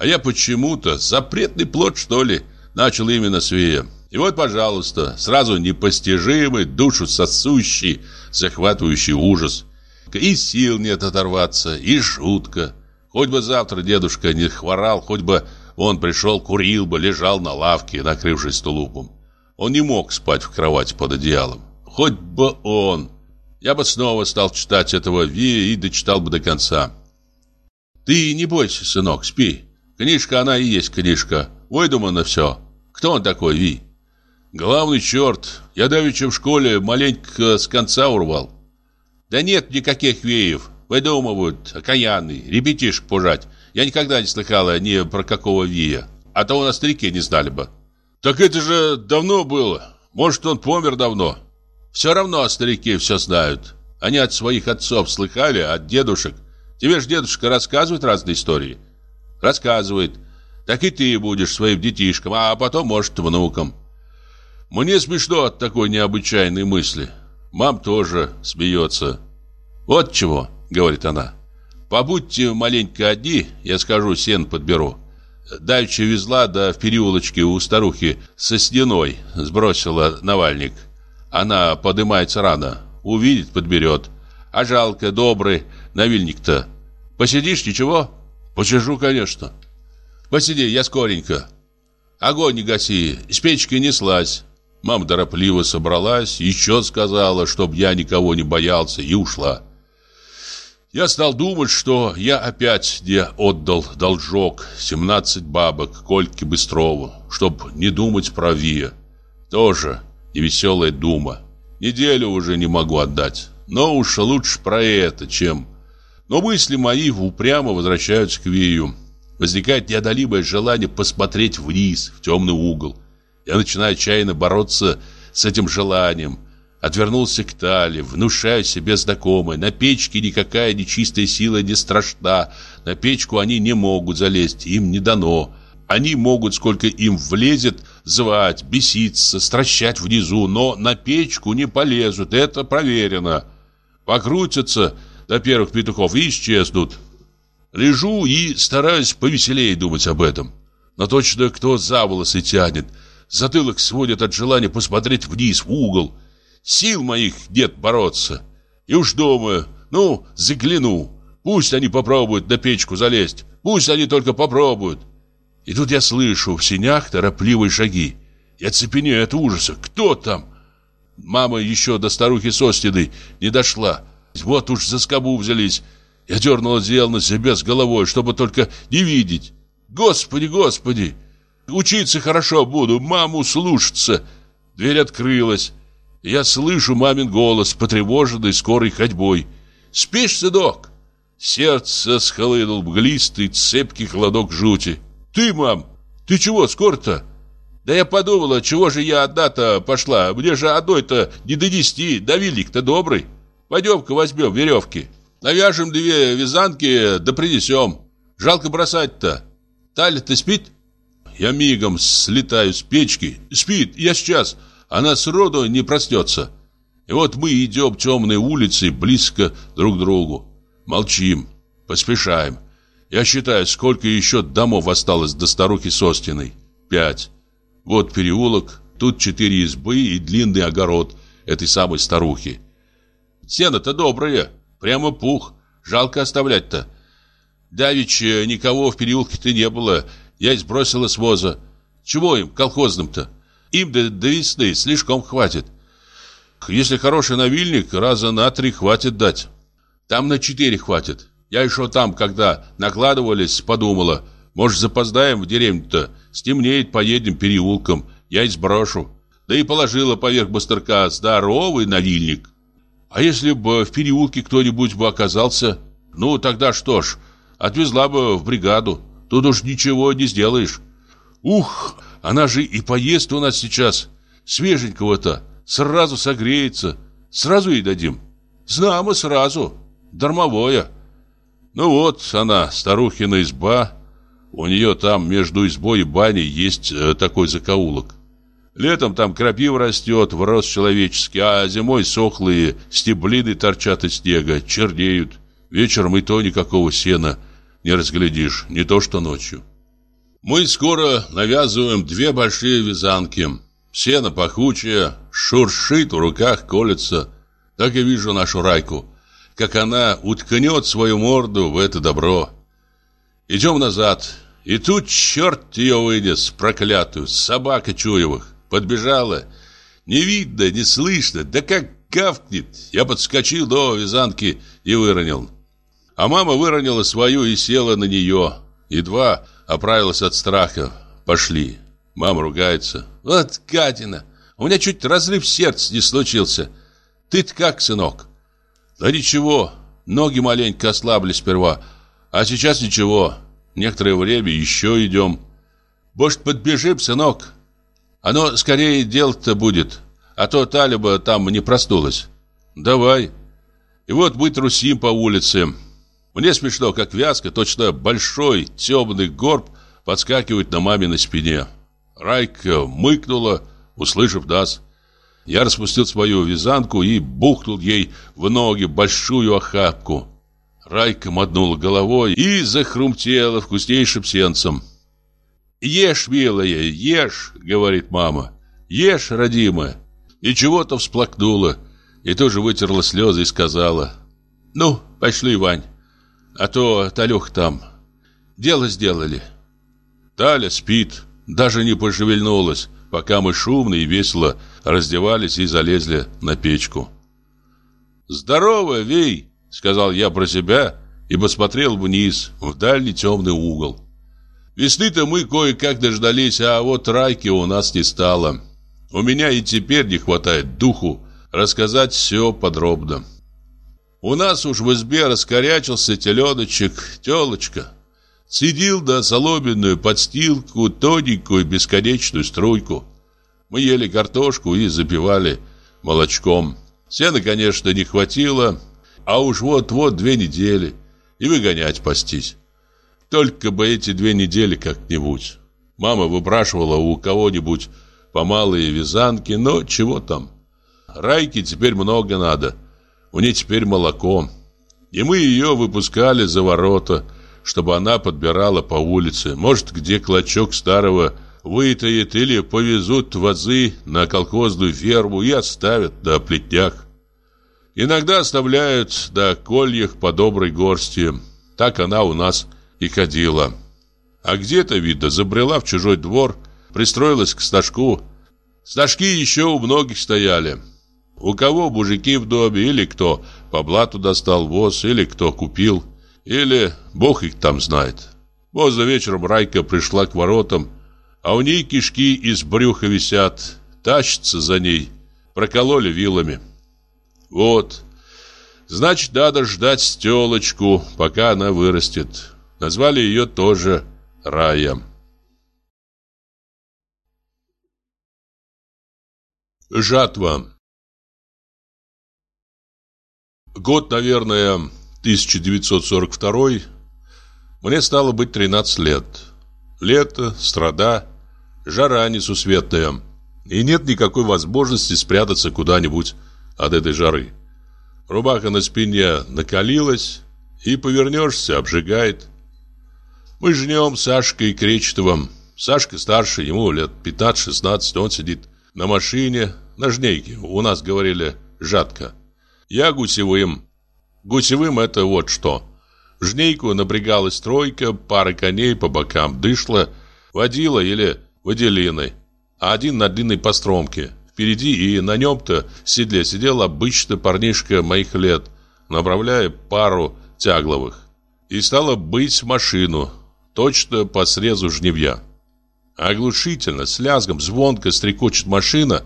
S1: А я почему-то, запретный плод, что ли, начал именно с Вея. И вот, пожалуйста, сразу непостижимый, душу сосущий, захватывающий ужас. И сил нет оторваться, и шутка. Хоть бы завтра дедушка не хворал, хоть бы он пришел, курил бы, лежал на лавке, накрывшись тулупом. Он не мог спать в кровати под одеялом. Хоть бы он. Я бы снова стал читать этого Ви и дочитал бы до конца. Ты не бойся, сынок, спи. Книжка она и есть книжка. Выдумано все. Кто он такой, Ви? Главный черт. Я давеча в школе маленько с конца урвал. Да нет никаких Веев. Выдумывают, окаянный, ребятишек пужать. Я никогда не слыхала ни про какого Вия. А то у нас старики не знали бы. Так это же давно было. Может, он помер давно. Все равно старики все знают. Они от своих отцов слыхали, от дедушек. Тебе ж дедушка рассказывает разные истории. Рассказывает. Так и ты будешь своим детишкам, а потом, может, внукам. Мне смешно от такой необычайной мысли. Мам тоже смеется. Вот чего, говорит она. Побудьте маленько одни, я скажу, сен подберу. Дальше везла, да в переулочке у старухи со стеной сбросила навальник. Она подымается рано, увидит, подберет. А жалко, добрый, навильник-то. Посидишь, ничего? Посижу, конечно. Посиди, я скоренько. Огонь не гаси, с печки неслась. Мама торопливо собралась, еще сказала, чтоб я никого не боялся, и ушла. Я стал думать, что я опять не отдал должок 17 бабок Кольке Быстрову, чтоб не думать про Вия. Тоже и веселая дума. Неделю уже не могу отдать. Но уж лучше про это, чем... Но мысли мои упрямо возвращаются к Вию. Возникает неодолимое желание посмотреть вниз, в темный угол. Я начинаю отчаянно бороться с этим желанием. Отвернулся к Тале, внушаю себе знакомое. На печке никакая нечистая сила не страшна. На печку они не могут залезть, им не дано. Они могут, сколько им влезет, звать, беситься, стращать внизу, но на печку не полезут, это проверено. Покрутятся до первых петухов и исчезнут. Лежу и стараюсь повеселее думать об этом. Но точно кто за волосы тянет, затылок сводит от желания посмотреть вниз, в угол. Сил моих нет бороться. И уж думаю, ну, загляну. Пусть они попробуют на печку залезть. Пусть они только попробуют. И тут я слышу в синях торопливые шаги. Я цепенею от ужаса. Кто там? Мама еще до старухи Состиной не дошла. Вот уж за скобу взялись. Я дернул одеяло на себя с головой, чтобы только не видеть. Господи, господи! Учиться хорошо буду, маму слушаться. Дверь открылась. Я слышу мамин голос, потревоженный скорой ходьбой. «Спишь, сынок?» Сердце схлынул мглистый, цепкий холодок жути. Ты, мам, ты чего скоро-то? Да я подумала, чего же я одна-то пошла? Мне же одной-то не донести, давильник-то добрый. Пойдем-ка возьмем веревки. Навяжем две вязанки, да принесем. Жалко бросать-то. Таля-то спит? Я мигом слетаю с печки. Спит, я сейчас. Она сроду не проснется. И вот мы идем темной улицей близко друг к другу. Молчим, поспешаем. Я считаю, сколько еще домов осталось до старухи Состиной. Пять. Вот переулок, тут четыре избы и длинный огород этой самой старухи. Сено-то доброе, прямо пух, жалко оставлять-то. Давич никого в переулке-то не было, я сбросила с воза. Чего им, колхозным-то? Им до, до весны слишком хватит. Если хороший навильник, раза на три хватит дать. Там на четыре хватит. Я еще там, когда накладывались, подумала, может, запоздаем в деревню-то, стемнеет, поедем переулком, я и сброшу. Да и положила поверх бастерка здоровый налильник. А если бы в переулке кто-нибудь бы оказался, ну, тогда что ж, Отвезла бы в бригаду. Тут уж ничего не сделаешь. Ух, она же и поест у нас сейчас. Свеженького-то. Сразу согреется. Сразу ей дадим. Знамо сразу. Дармовое. Ну вот она, старухина изба. У нее там между избой и баней есть э, такой закоулок. Летом там крапива растет в рост человеческий, а зимой сохлые стеблины торчат из снега, чернеют. Вечером и то никакого сена не разглядишь, не то что ночью. Мы скоро навязываем две большие вязанки. Сено пахучее, шуршит в руках, колется. Так и вижу нашу Райку, как она уткнет свою морду в это добро. Идем назад. И тут черт ее вынес, проклятую, собака Чуевых. Подбежала. Не видно, не слышно, да как гавкнет. Я подскочил до вязанки и выронил. А мама выронила свою и села на нее. Едва оправилась от страха. Пошли. Мама ругается. Вот гадина. У меня чуть разрыв сердца не случился. Ты-то как, сынок? Да ничего. Ноги маленько ослабли сперва. А сейчас ничего. Некоторое время еще идем. Может, подбежим, сынок? Оно скорее дело-то будет, а то Талиба там не проснулась. Давай. И вот мы трусим по улице. Мне смешно, как вязка, точно большой темный горб подскакивает на маминой спине. Райка мыкнула, услышав нас. Я распустил свою вязанку и бухнул ей в ноги большую охапку. Райка мотнула головой и захрумтела вкуснейшим сенцем. «Ешь, милая, ешь», — говорит мама. «Ешь, родимая». И чего-то всплакнула, и тоже вытерла слезы и сказала. «Ну, пошли, Вань, а то Талюх там. Дело сделали». Таля спит, даже не пошевельнулась, пока мы шумно и весело раздевались и залезли на печку. «Здорово, Вей!» — сказал я про себя и посмотрел вниз, в дальний темный угол. Весны-то мы кое-как дождались, а вот райки у нас не стало. У меня и теперь не хватает духу рассказать все подробно. У нас уж в избе раскорячился теленочек, телочка. Сидел на соломенную подстилку, тоненькую бесконечную струйку. Мы ели картошку и запивали молочком. Сена, конечно, не хватило, а уж вот-вот две недели, и выгонять пастись. Только бы эти две недели как-нибудь. Мама выпрашивала у кого-нибудь по малые вязанки, но чего там. Райке теперь много надо. У нее теперь молоко. И мы ее выпускали за ворота, чтобы она подбирала по улице. Может, где клочок старого вытает или повезут вазы на колхозную ферму и оставят на плетнях. Иногда оставляют до кольях по доброй горсти. Так она у нас и ходила. А где-то, видно, забрела в чужой двор, пристроилась к стажку. Стажки еще у многих стояли. У кого мужики в доме, или кто по блату достал воз, или кто купил, или бог их там знает. Поздно вечером Райка пришла к воротам, а у ней кишки из брюха висят, тащатся за ней, прокололи вилами. Вот, значит, надо ждать стелочку, пока она вырастет. Назвали ее тоже Рая. Жатва. Год, наверное, 1942. Мне стало быть 13 лет. Лето, страда, жара несусветная. И нет никакой возможности спрятаться куда-нибудь от этой жары. Рубаха на спине накалилась, и повернешься, обжигает. Мы жнем Сашкой Кречетовым. Сашка старше, ему лет 15-16, он сидит на машине, на жнейке. У нас говорили «жатка». Я гусевым. Гусевым это вот что. жнейку напрягалась тройка, пара коней по бокам дышла, водила или водилиной, а один на длинной постромке. Впереди и на нем-то в седле сидел обычный парнишка моих лет, направляя пару тягловых. И стало быть машину, точно по срезу жневья. Оглушительно, с лязгом, звонко стрекочет машина,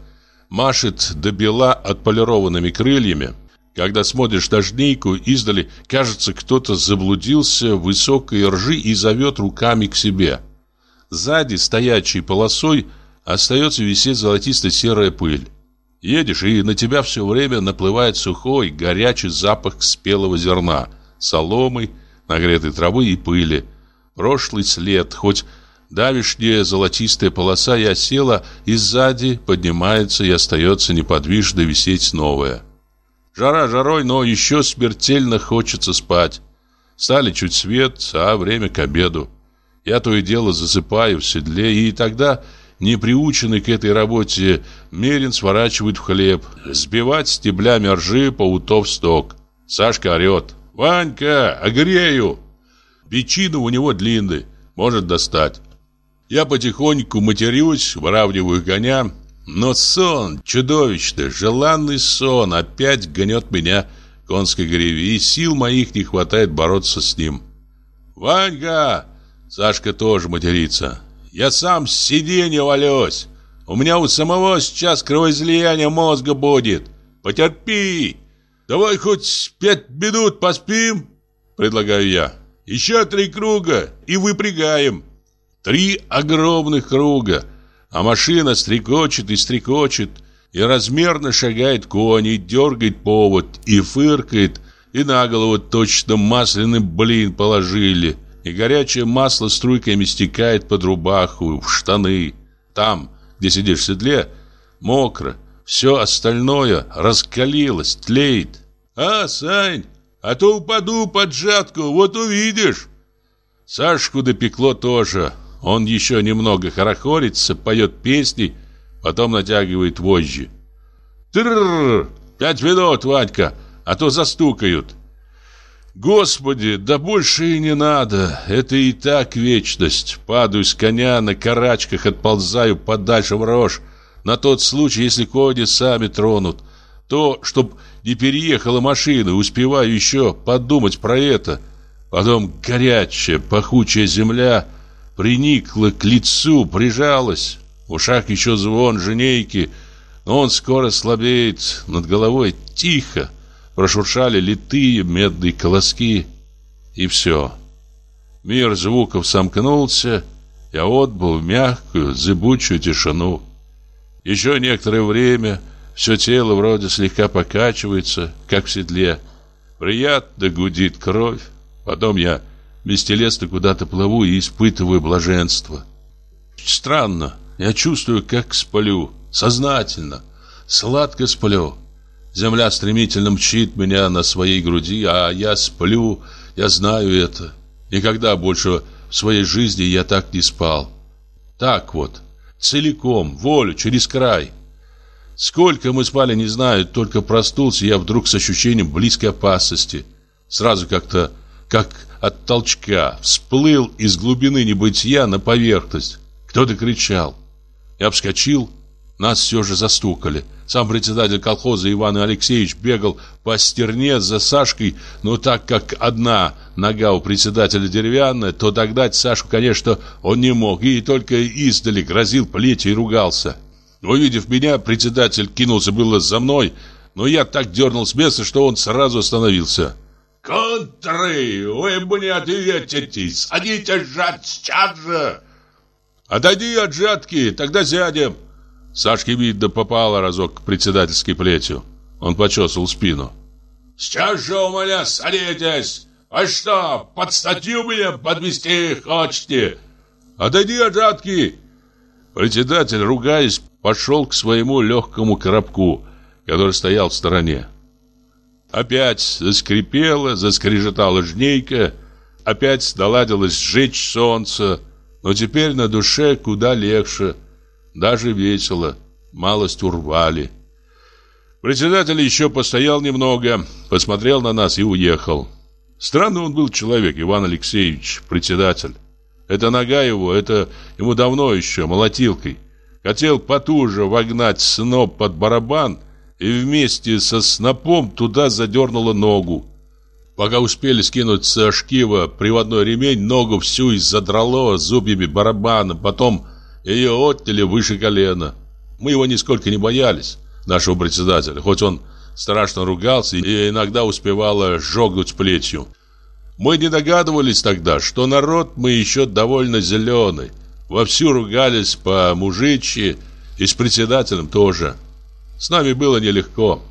S1: машет до бела отполированными крыльями. Когда смотришь на жнейку, издали, кажется, кто-то заблудился в высокой ржи и зовет руками к себе. Сзади, стоячей полосой, остается висеть золотисто-серая пыль. Едешь, и на тебя все время наплывает сухой, горячий запах спелого зерна, соломы, нагретой травы и пыли. Прошлый след, хоть давишняя золотистая полоса и осела, и сзади поднимается и остается неподвижно висеть новая. Жара жарой, но еще смертельно хочется спать. Стали чуть свет, а время к обеду. Я то и дело засыпаю в седле, и тогда, не приученный к этой работе, Мерин сворачивает в хлеб, сбивать стеблями ржи паутов сток. Сашка орет. «Ванька, огрею!» Печина у него длинный, может достать. Я потихоньку матерюсь, выравниваю коня, но сон, чудовищный, желанный сон опять гонет меня конской гриве, и сил моих не хватает бороться с ним. «Ванька!» Сашка тоже матерится. «Я сам с сиденья валюсь. У меня у самого сейчас кровоизлияние мозга будет. Потерпи! Давай хоть пять минут поспим?» Предлагаю я. «Еще три круга и выпрягаем». Три огромных круга – а машина стрекочет и стрекочет, и размерно шагает конь, и дергает повод, и фыркает, и на голову точно масляный блин положили, и горячее масло струйками стекает под рубаху, в штаны. Там, где сидишь в седле, мокро, все остальное раскалилось, тлеет. «А, Сань, а то упаду под жатку, вот увидишь!» Сашку допекло тоже, он еще немного хорохорится, поет песни, потом натягивает вожжи. Трррр! Пять минут, Ванька, а то застукают. Господи, да больше и не надо. Это и так вечность. Падаю с коня, на карачках отползаю подальше в рожь. На тот случай, если кони сами тронут. То, чтоб не переехала машина, успеваю еще подумать про это. Потом горячая, пахучая земля — приникла к лицу, прижалась. В ушах еще звон женейки, но он скоро слабеет. Над головой тихо прошуршали литые медные колоски. И все. Мир звуков сомкнулся, я отбыл в мягкую, зыбучую тишину. Еще некоторое время все тело вроде слегка покачивается, как в седле. Приятно гудит кровь. Потом я бестелесно куда-то плыву и испытываю блаженство. Странно, я чувствую, как сплю, сознательно, сладко сплю. Земля стремительно мчит меня на своей груди, а я сплю, я знаю это. Никогда больше в своей жизни я так не спал. Так вот, целиком, волю, через край. Сколько мы спали, не знаю, только простулся я вдруг с ощущением близкой опасности. Сразу как-то, как от толчка, всплыл из глубины небытия на поверхность. Кто-то кричал. Я вскочил, нас все же застукали. Сам председатель колхоза Иван Алексеевич бегал по стерне за Сашкой, но так как одна нога у председателя деревянная, то догнать Сашку, конечно, он не мог, и только издали грозил плетью и ругался. Увидев меня, председатель кинулся было за мной, но я так дернул с места, что он сразу остановился.
S3: «Контры, вы мне ответите! Садите жать сейчас же!»
S1: «Отойди от жатки, тогда сядем!» Сашке, видно, попало разок к председательской плетью. Он почесал спину.
S3: «Сейчас же у меня садитесь! А что, под статью меня подвести хотите?»
S1: «Отойди от жатки!» Председатель, ругаясь, пошел к своему легкому коробку, который стоял в стороне. Опять заскрипела, заскрежетала жнейка, опять наладилось сжечь солнце, но теперь на душе куда легче, даже весело, малость урвали. Председатель еще постоял немного, посмотрел на нас и уехал. Странный он был человек, Иван Алексеевич, председатель. Это нога его, это ему давно еще, молотилкой. Хотел потуже вогнать сноп под барабан — и вместе со снопом туда задернула ногу. Пока успели скинуть со шкива приводной ремень, ногу всю и задрало зубьями барабана, потом ее отняли выше колена. Мы его нисколько не боялись, нашего председателя, хоть он страшно ругался и иногда успевала жогнуть плетью. Мы не догадывались тогда, что народ мы еще довольно зеленый. Вовсю ругались по мужичьи и с председателем тоже. С нами было нелегко.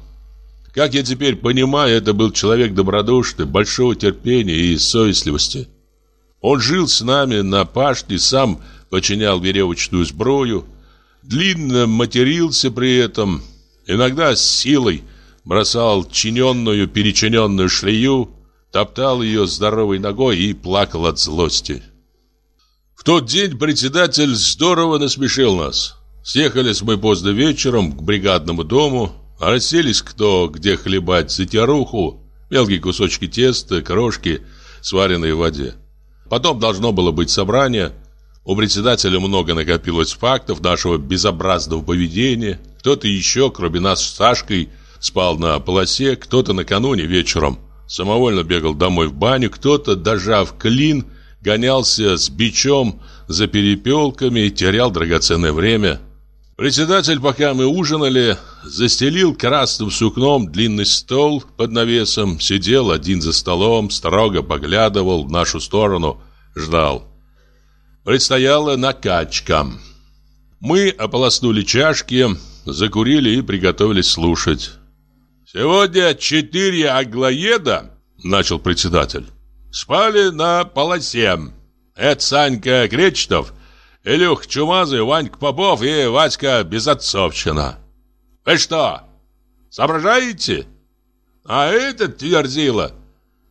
S1: Как я теперь понимаю, это был человек добродушный, большого терпения и совестливости. Он жил с нами на пашне, сам починял веревочную сброю, длинно матерился при этом, иногда с силой бросал чиненную, перечиненную шлею, топтал ее здоровой ногой и плакал от злости. В тот день председатель здорово насмешил нас. Съехались мы поздно вечером к бригадному дому, расселись кто где хлебать затяруху, мелкие кусочки теста, крошки, сваренные в воде. Потом должно было быть собрание. У председателя много накопилось фактов нашего безобразного поведения. Кто-то еще, кроме нас с Сашкой, спал на полосе, кто-то накануне вечером самовольно бегал домой в баню, кто-то, дожав клин, гонялся с бичом за перепелками, терял драгоценное время – Председатель, пока мы ужинали, застелил красным сукном длинный стол под навесом, сидел один за столом, строго поглядывал в нашу сторону, ждал. Предстояла накачка. Мы ополоснули чашки, закурили и приготовились слушать. «Сегодня четыре аглоеда», — начал председатель, — «спали на полосе. Это Санька Кречетов — Илюх Чумазый, Ванька Попов и Васька Безотцовщина. Вы что, соображаете? А этот твердила.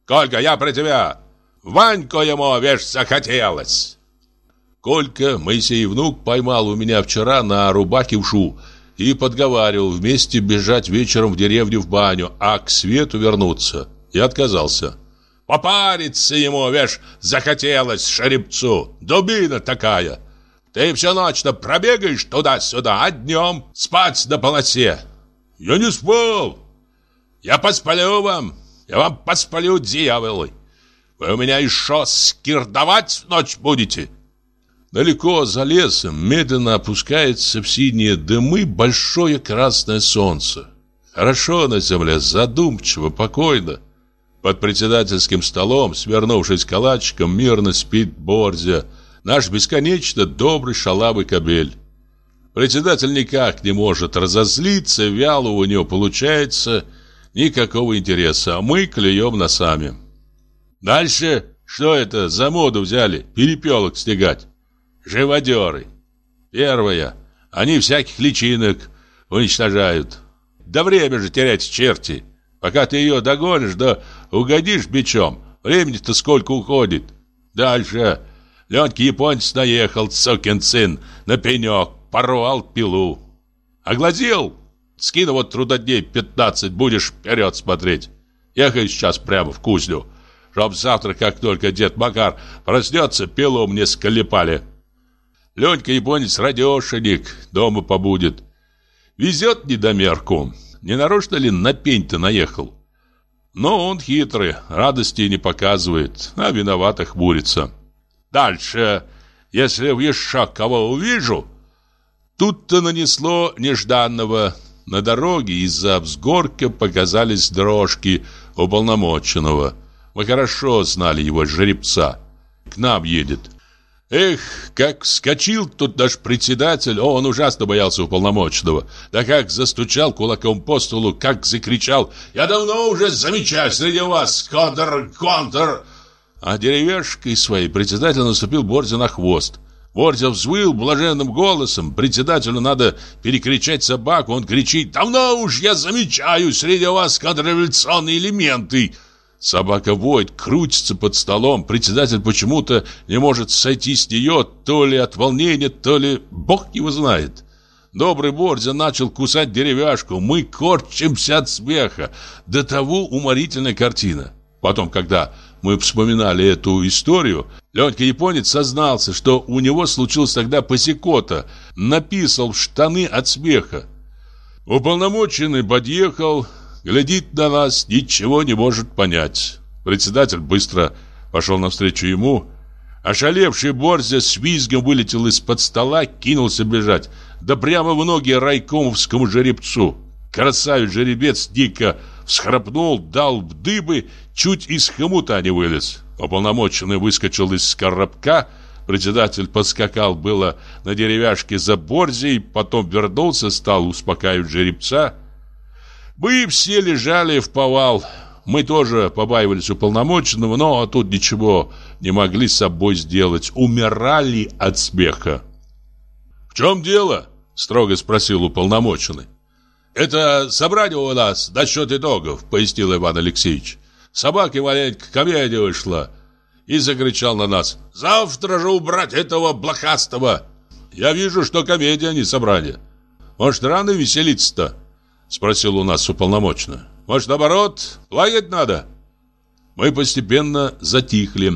S1: Колька, я про тебя. Ваньку ему, вещь, захотелось. Колька, Моисей внук, поймал у меня вчера на рубахе ушу и подговаривал вместе бежать вечером в деревню в баню, а к свету вернуться. Я отказался. Попариться ему, вещь, захотелось шеребцу. Дубина такая. Ты всю ночь-то пробегаешь туда-сюда, а днем спать на полосе. Я не спал. Я посплю вам. Я вам посплю, дьяволы. Вы у меня еще скирдовать ночь будете. Далеко за лесом медленно опускается в синие дымы большое красное солнце. Хорошо на земле, задумчиво, покойно. Под председательским столом, свернувшись калачиком, мирно спит Борзя, наш бесконечно добрый шалавый кобель. Председатель никак не может разозлиться, вяло у него получается, никакого интереса, а мы клюем носами. Дальше, что это за моду взяли, перепелок стегать? Живодеры. Первое, они всяких личинок уничтожают. Да время же терять черти. Пока ты ее догонишь, да угодишь бичом, времени-то сколько уходит. Дальше, Ленька японец наехал, сукин сын, на пенек, порвал пилу. Оглазил? Скину вот трудодней пятнадцать, будешь вперед смотреть. Ехай сейчас прямо в кузню, чтоб завтра, как только дед Макар проснется, пилу мне сколепали. Ленька японец радешенек, дома побудет. Везет недомерку. Не нарочно ли на пень-то наехал? Но он хитрый, радости не показывает, а виновато хмурится. Дальше, если еще кого увижу... Тут-то нанесло нежданного. На дороге из-за взгорка показались дрожки уполномоченного. Мы хорошо знали его жеребца. К нам едет. Эх, как вскочил тут наш председатель, О, он ужасно боялся уполномоченного. Да как застучал кулаком по столу, как закричал «Я давно уже замечаю среди вас, контр, контр!» А деревяшкой своей председатель наступил Борзе на хвост. Борзя взвыл блаженным голосом. Председателю надо перекричать собаку. Он кричит «Давно уж я замечаю среди вас контрреволюционные элементы!» Собака воет, крутится под столом. Председатель почему-то не может сойти с нее, то ли от волнения, то ли бог его знает. Добрый Борзя начал кусать деревяшку. Мы корчимся от смеха. До того уморительная картина. Потом, когда мы вспоминали эту историю, Ленька Японец сознался, что у него случилось тогда посекота, написал в штаны от смеха. Уполномоченный подъехал, глядит на нас, ничего не может понять. Председатель быстро пошел навстречу ему. Ошалевший Борзя с визгом вылетел из-под стола, кинулся бежать, да прямо в ноги райкомовскому жеребцу. красавец-жеребец дико всхрапнул, дал дыбы, чуть из хомута не вылез. Уполномоченный выскочил из коробка, председатель подскакал было на деревяшке за борзей, потом вернулся, стал успокаивать жеребца. Мы все лежали в повал. Мы тоже побаивались уполномоченного, но тут ничего не могли с собой сделать. Умирали от смеха. «В чем дело?» – строго спросил уполномоченный. «Это собрание у нас насчет итогов», — пояснил Иван Алексеевич. «Собаки маленько комедия вышла». И закричал на нас. «Завтра же убрать этого блохастого!» «Я вижу, что комедия, а не собрание. Может, рано веселиться-то?» Спросил у нас уполномоченно. «Может, наоборот, лаять надо?» Мы постепенно затихли.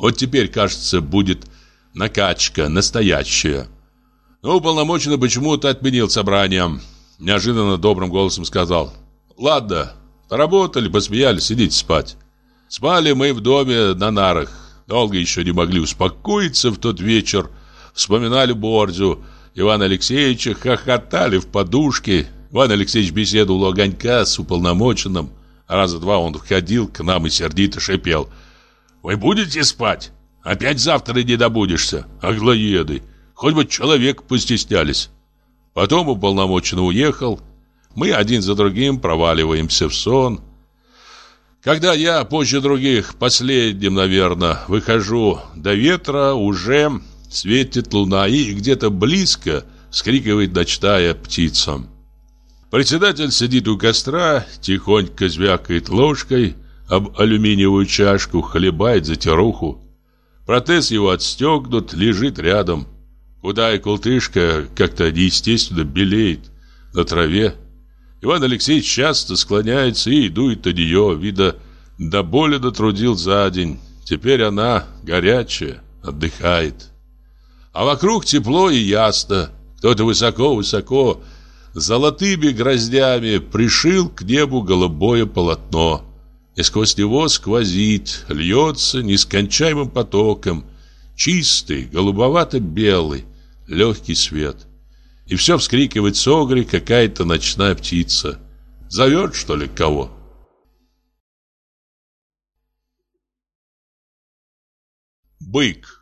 S1: Вот теперь, кажется, будет накачка настоящая. Но уполномоченный почему-то отменил собрание неожиданно добрым голосом сказал. «Ладно, поработали, посмеялись, сидите спать». Спали мы в доме на нарах. Долго еще не могли успокоиться в тот вечер. Вспоминали Борзю, Ивана Алексеевича, хохотали в подушке. Иван Алексеевич беседовал у огонька с уполномоченным. Раза два он входил к нам и сердито шипел. «Вы будете спать? Опять завтра не добудешься, аглоеды. Хоть бы человек постеснялись». Потом уполномоченный уехал. Мы один за другим проваливаемся в сон. Когда я позже других, последним, наверное, выхожу до ветра, уже светит луна, и где-то близко скрикивает ночная птица. Председатель сидит у костра, тихонько звякает ложкой об алюминиевую чашку, хлебает затируху. Протез его отстегнут, лежит рядом. Худая култышка как-то неестественно белеет на траве. Иван Алексеевич часто склоняется и дует на нее, вида до боли дотрудил за день. Теперь она горячая, отдыхает. А вокруг тепло и ясно. Кто-то высоко-высоко, золотыми гроздями пришил к небу голубое полотно. И сквозь него сквозит, льется нескончаемым потоком, чистый, голубовато-белый, легкий свет. И все вскрикивает с огри какая-то ночная птица. Зовет, что ли, кого? Бык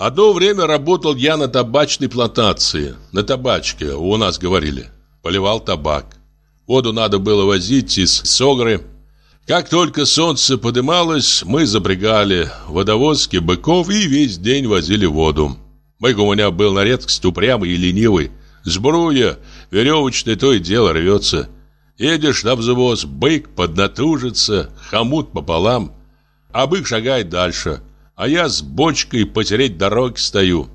S1: Одно время работал я на табачной плантации, на табачке, у нас говорили. Поливал табак. Воду надо было возить из Согры. Как только солнце подымалось, мы запрягали водовозки быков и весь день возили воду. Бык у меня был на редкость упрямый и ленивый. Сбруя, веревочное то и дело рвется. Едешь на взвоз, бык поднатужится, хомут пополам. А бык шагает дальше, а я с бочкой потереть дороги стою.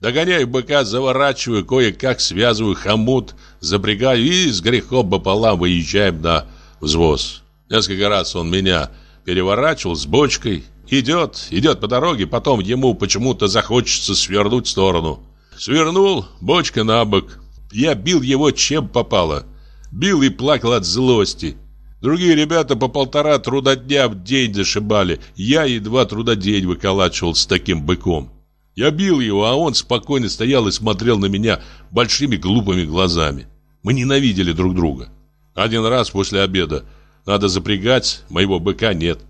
S1: Догоняю быка, заворачиваю, кое-как связываю хомут, запрягаю и с грехом пополам выезжаем на взвоз. Несколько раз он меня переворачивал с бочкой. Идет, идет по дороге, потом ему почему-то захочется свернуть в сторону. Свернул, бочка на бок. Я бил его чем попало. Бил и плакал от злости. Другие ребята по полтора трудодня в день зашибали. Я едва трудодень выколачивал с таким быком. Я бил его, а он спокойно стоял и смотрел на меня большими глупыми глазами. Мы ненавидели друг друга. Один раз после обеда надо запрягать, моего быка нет.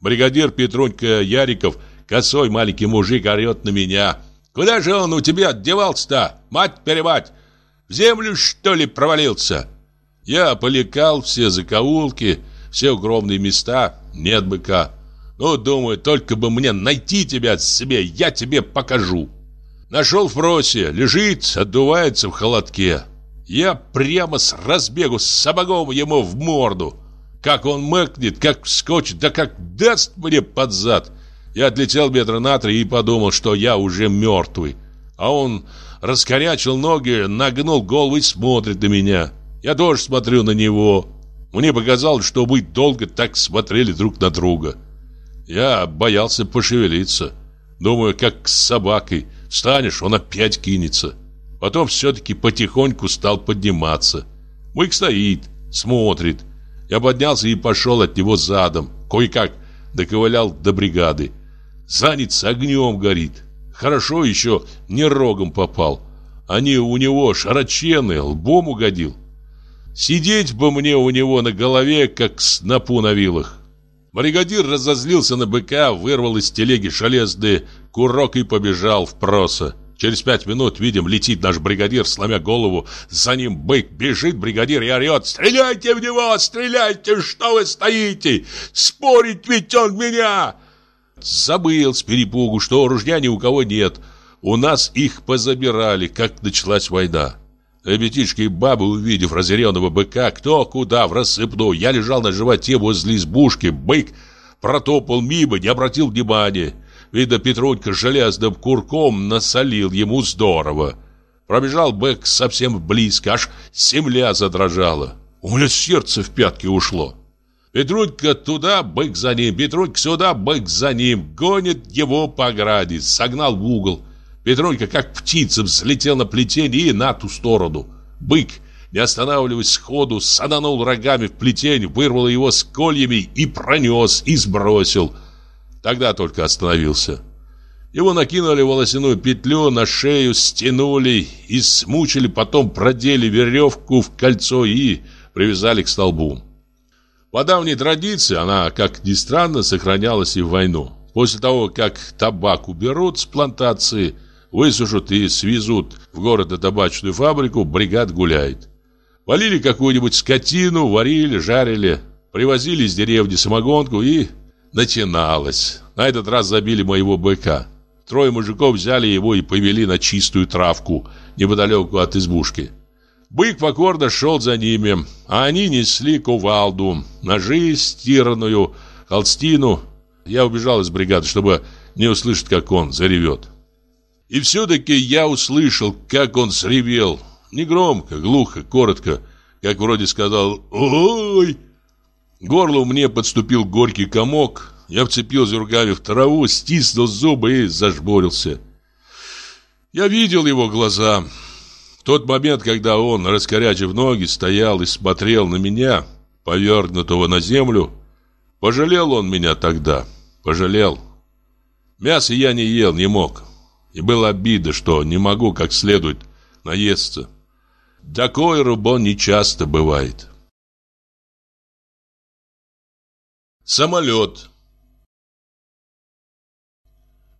S1: Бригадир Петронька Яриков, косой маленький мужик, орет на меня. «Куда же он у тебя девался-то, мать-перемать? В землю, что ли, провалился?» Я поликал все закоулки, все укромные места, нет быка. Ну, думаю, только бы мне найти тебя себе, я тебе покажу. Нашел в просе, лежит, отдувается в холодке. Я прямо с разбегу с сапогом ему в морду. Как он мыкнет, как вскочит, да как даст мне под зад. Я отлетел метра на три и подумал, что я уже мертвый. А он раскорячил ноги, нагнул голову и смотрит на меня. Я тоже смотрю на него. Мне показалось, что мы долго так смотрели друг на друга. Я боялся пошевелиться. Думаю, как с собакой. Встанешь, он опять кинется. Потом все-таки потихоньку стал подниматься. Мык стоит, смотрит. Я поднялся и пошел от него задом. Кое-как доковылял до бригады. Занят с огнем горит. Хорошо еще не рогом попал. Они у него широченные, лбом угодил. Сидеть бы мне у него на голове, как снопу на вилах. Бригадир разозлился на быка, вырвал из телеги железный курок и побежал в проса. Через пять минут, видим, летит наш бригадир, сломя голову. За ним бык бежит, бригадир и орет. «Стреляйте в него! Стреляйте! Что вы стоите? Спорить ведь он меня!» Забыл с перепугу, что ружья ни у кого нет. У нас их позабирали, как началась война. Ребятишки и бабы, увидев разъяренного быка, кто куда в рассыпную, я лежал на животе возле избушки, бык протопал мимо, не обратил внимания. Видно, Петрунька железным курком насолил ему здорово. Пробежал бык совсем близко, аж земля задрожала. У меня сердце в пятки ушло. Петрунька туда, бык за ним, Петрунька сюда, бык за ним. Гонит его по ограде, согнал в угол. Петрунька, как птица, взлетел на плетень и на ту сторону. Бык, не останавливаясь сходу, саданул рогами в плетень, вырвал его с кольями и пронес, и сбросил. Тогда только остановился. Его накинули волосяную петлю на шею, стянули и смучили, потом продели веревку в кольцо и привязали к столбу. По давней традиции она, как ни странно, сохранялась и в войну. После того, как табак уберут с плантации, высушат и свезут в город на табачную фабрику, бригад гуляет. Валили какую-нибудь скотину, варили, жарили, привозили из деревни самогонку и начиналось. На этот раз забили моего быка. Трое мужиков взяли его и повели на чистую травку неподалеку от избушки. Бык покорно шел за ними, а они несли кувалду, ножи, стиранную, холстину. Я убежал из бригады, чтобы не услышать, как он заревет. И все-таки я услышал, как он сревел. Негромко, глухо, коротко, как вроде сказал «Ой!». Горло мне подступил горький комок, я вцепился руками в траву, стиснул зубы и зажмурился. Я видел его глаза. Тот момент, когда он, раскорячив ноги, стоял и смотрел на меня, повергнутого на землю, пожалел он меня тогда, пожалел. Мясо я не ел, не мог. И было обидно, что не могу как следует наесться. Такой рубон нечасто бывает. Самолет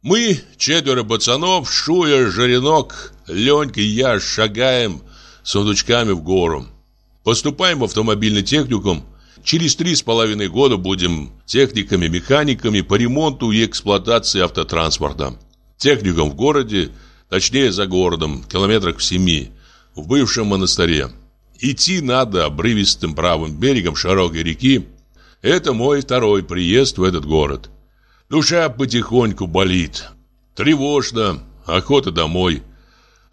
S1: Мы, четверо пацанов, Шуя, Жаренок, Ленька и я шагаем сундучками в гору. Поступаем в автомобильный техникум. Через три с половиной года будем техниками-механиками по ремонту и эксплуатации автотранспорта. Техникум в городе, точнее за городом, километрах в семи, в бывшем монастыре. Идти надо обрывистым правым берегом широкой реки. Это мой второй приезд в этот город. Душа потихоньку болит. Тревожно, охота домой.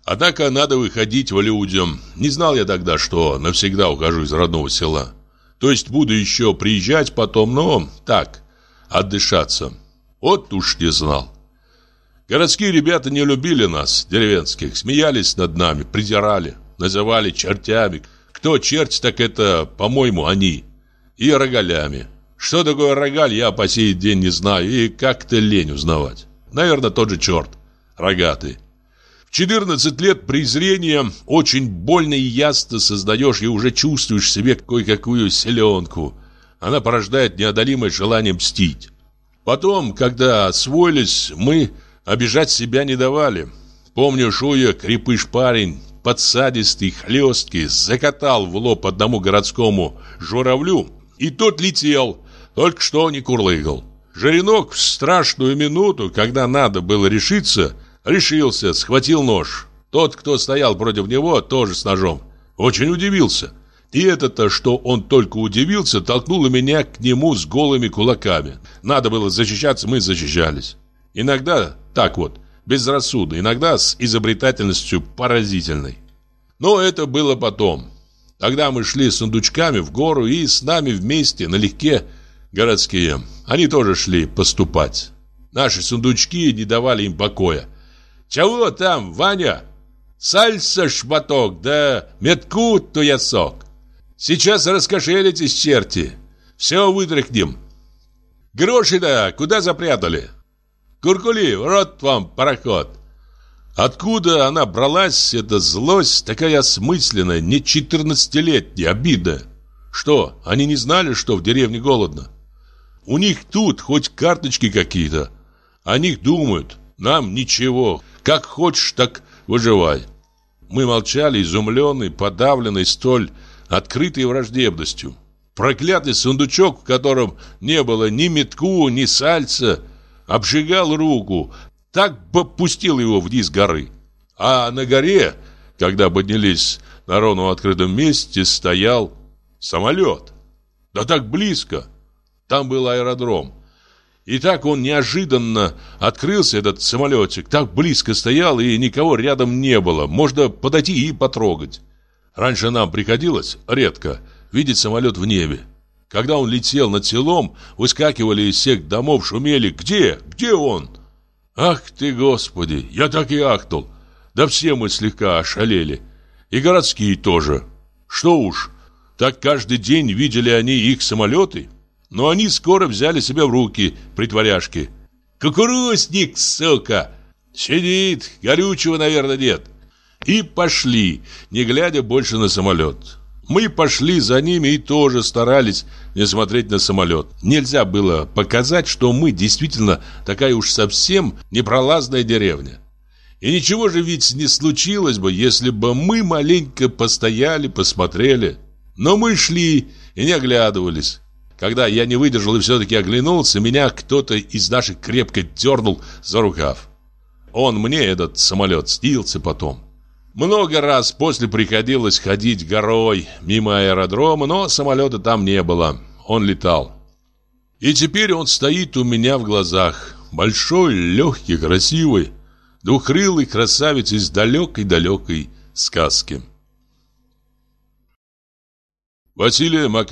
S1: Однако надо выходить в людям. Не знал я тогда, что навсегда ухожу из родного села. То есть буду еще приезжать потом, но так, отдышаться. Вот уж не знал. Городские ребята не любили нас, деревенских, смеялись над нами, придирали, называли чертями. Кто черт, так это, по-моему, они. И рогалями. Что такое рогаль, я по сей день не знаю и как-то лень узнавать. Наверное, тот же черт, рогатый. В 14 лет презрения очень больно и ясно создаешь и уже чувствуешь себе кое-какую селенку. Она порождает неодолимое желание мстить. Потом, когда освоились, мы обижать себя не давали. Помню, Шуя, крепыш парень, подсадистый, хлесткий, закатал в лоб одному городскому журавлю, и тот летел, только что не курлыгал. Жиренок в страшную минуту, когда надо было решиться, решился, схватил нож. Тот, кто стоял против него, тоже с ножом. Очень удивился. И это-то, что он только удивился, толкнуло меня к нему с голыми кулаками. Надо было защищаться, мы защищались. Иногда так вот, безрассудно, иногда с изобретательностью поразительной. Но это было потом. Тогда мы шли с сундучками в гору, и с нами вместе налегке городские. Они тоже шли поступать. Наши сундучки не давали им покоя. «Чего там, Ваня? Сальса шматок, да метку туясок. Сейчас раскошелитесь, черти. Все выдрыхнем. Гроши-то куда запрятали? Куркули, в рот вам, пароход». Откуда она бралась, эта злость, такая осмысленная, не четырнадцатилетняя, обида? Что, они не знали, что в деревне голодно? У них тут хоть карточки какие-то. О них думают, нам ничего. Как хочешь, так выживай. Мы молчали, изумленные, подавленные столь открытой враждебностью. Проклятый сундучок, в котором не было ни метку, ни сальца, обжигал руку, так бы пустил его вниз горы. А на горе, когда поднялись на ровном открытом месте, стоял самолет. Да так близко. Там был аэродром. И так он неожиданно открылся, этот самолетик, так близко стоял, и никого рядом не было. Можно подойти и потрогать. Раньше нам приходилось, редко, видеть самолет в небе. Когда он летел над селом, выскакивали из всех домов, шумели. «Где? Где он?» «Ах ты, Господи!» Я так и ахнул. Да все мы слегка ошалели. И городские тоже. Что уж, так каждый день видели они их самолеты. Но они скоро взяли себя в руки, притворяшки. «Кукурузник, сука!» «Сидит, горючего, наверное, нет». И пошли, не глядя больше на самолет. Мы пошли за ними и тоже старались не смотреть на самолет. Нельзя было показать, что мы действительно такая уж совсем непролазная деревня. И ничего же ведь не случилось бы, если бы мы маленько постояли, посмотрели. Но мы шли и не оглядывались. Когда я не выдержал и все-таки оглянулся, меня кто-то из наших крепко дернул за рукав. Он мне, этот самолет, снился потом. Много раз после приходилось ходить горой мимо аэродрома, но самолета там не было. Он летал. И теперь он стоит у меня в глазах. Большой, легкий, красивый, двухрылый красавец из далекой-далекой сказки. Василия Макаровича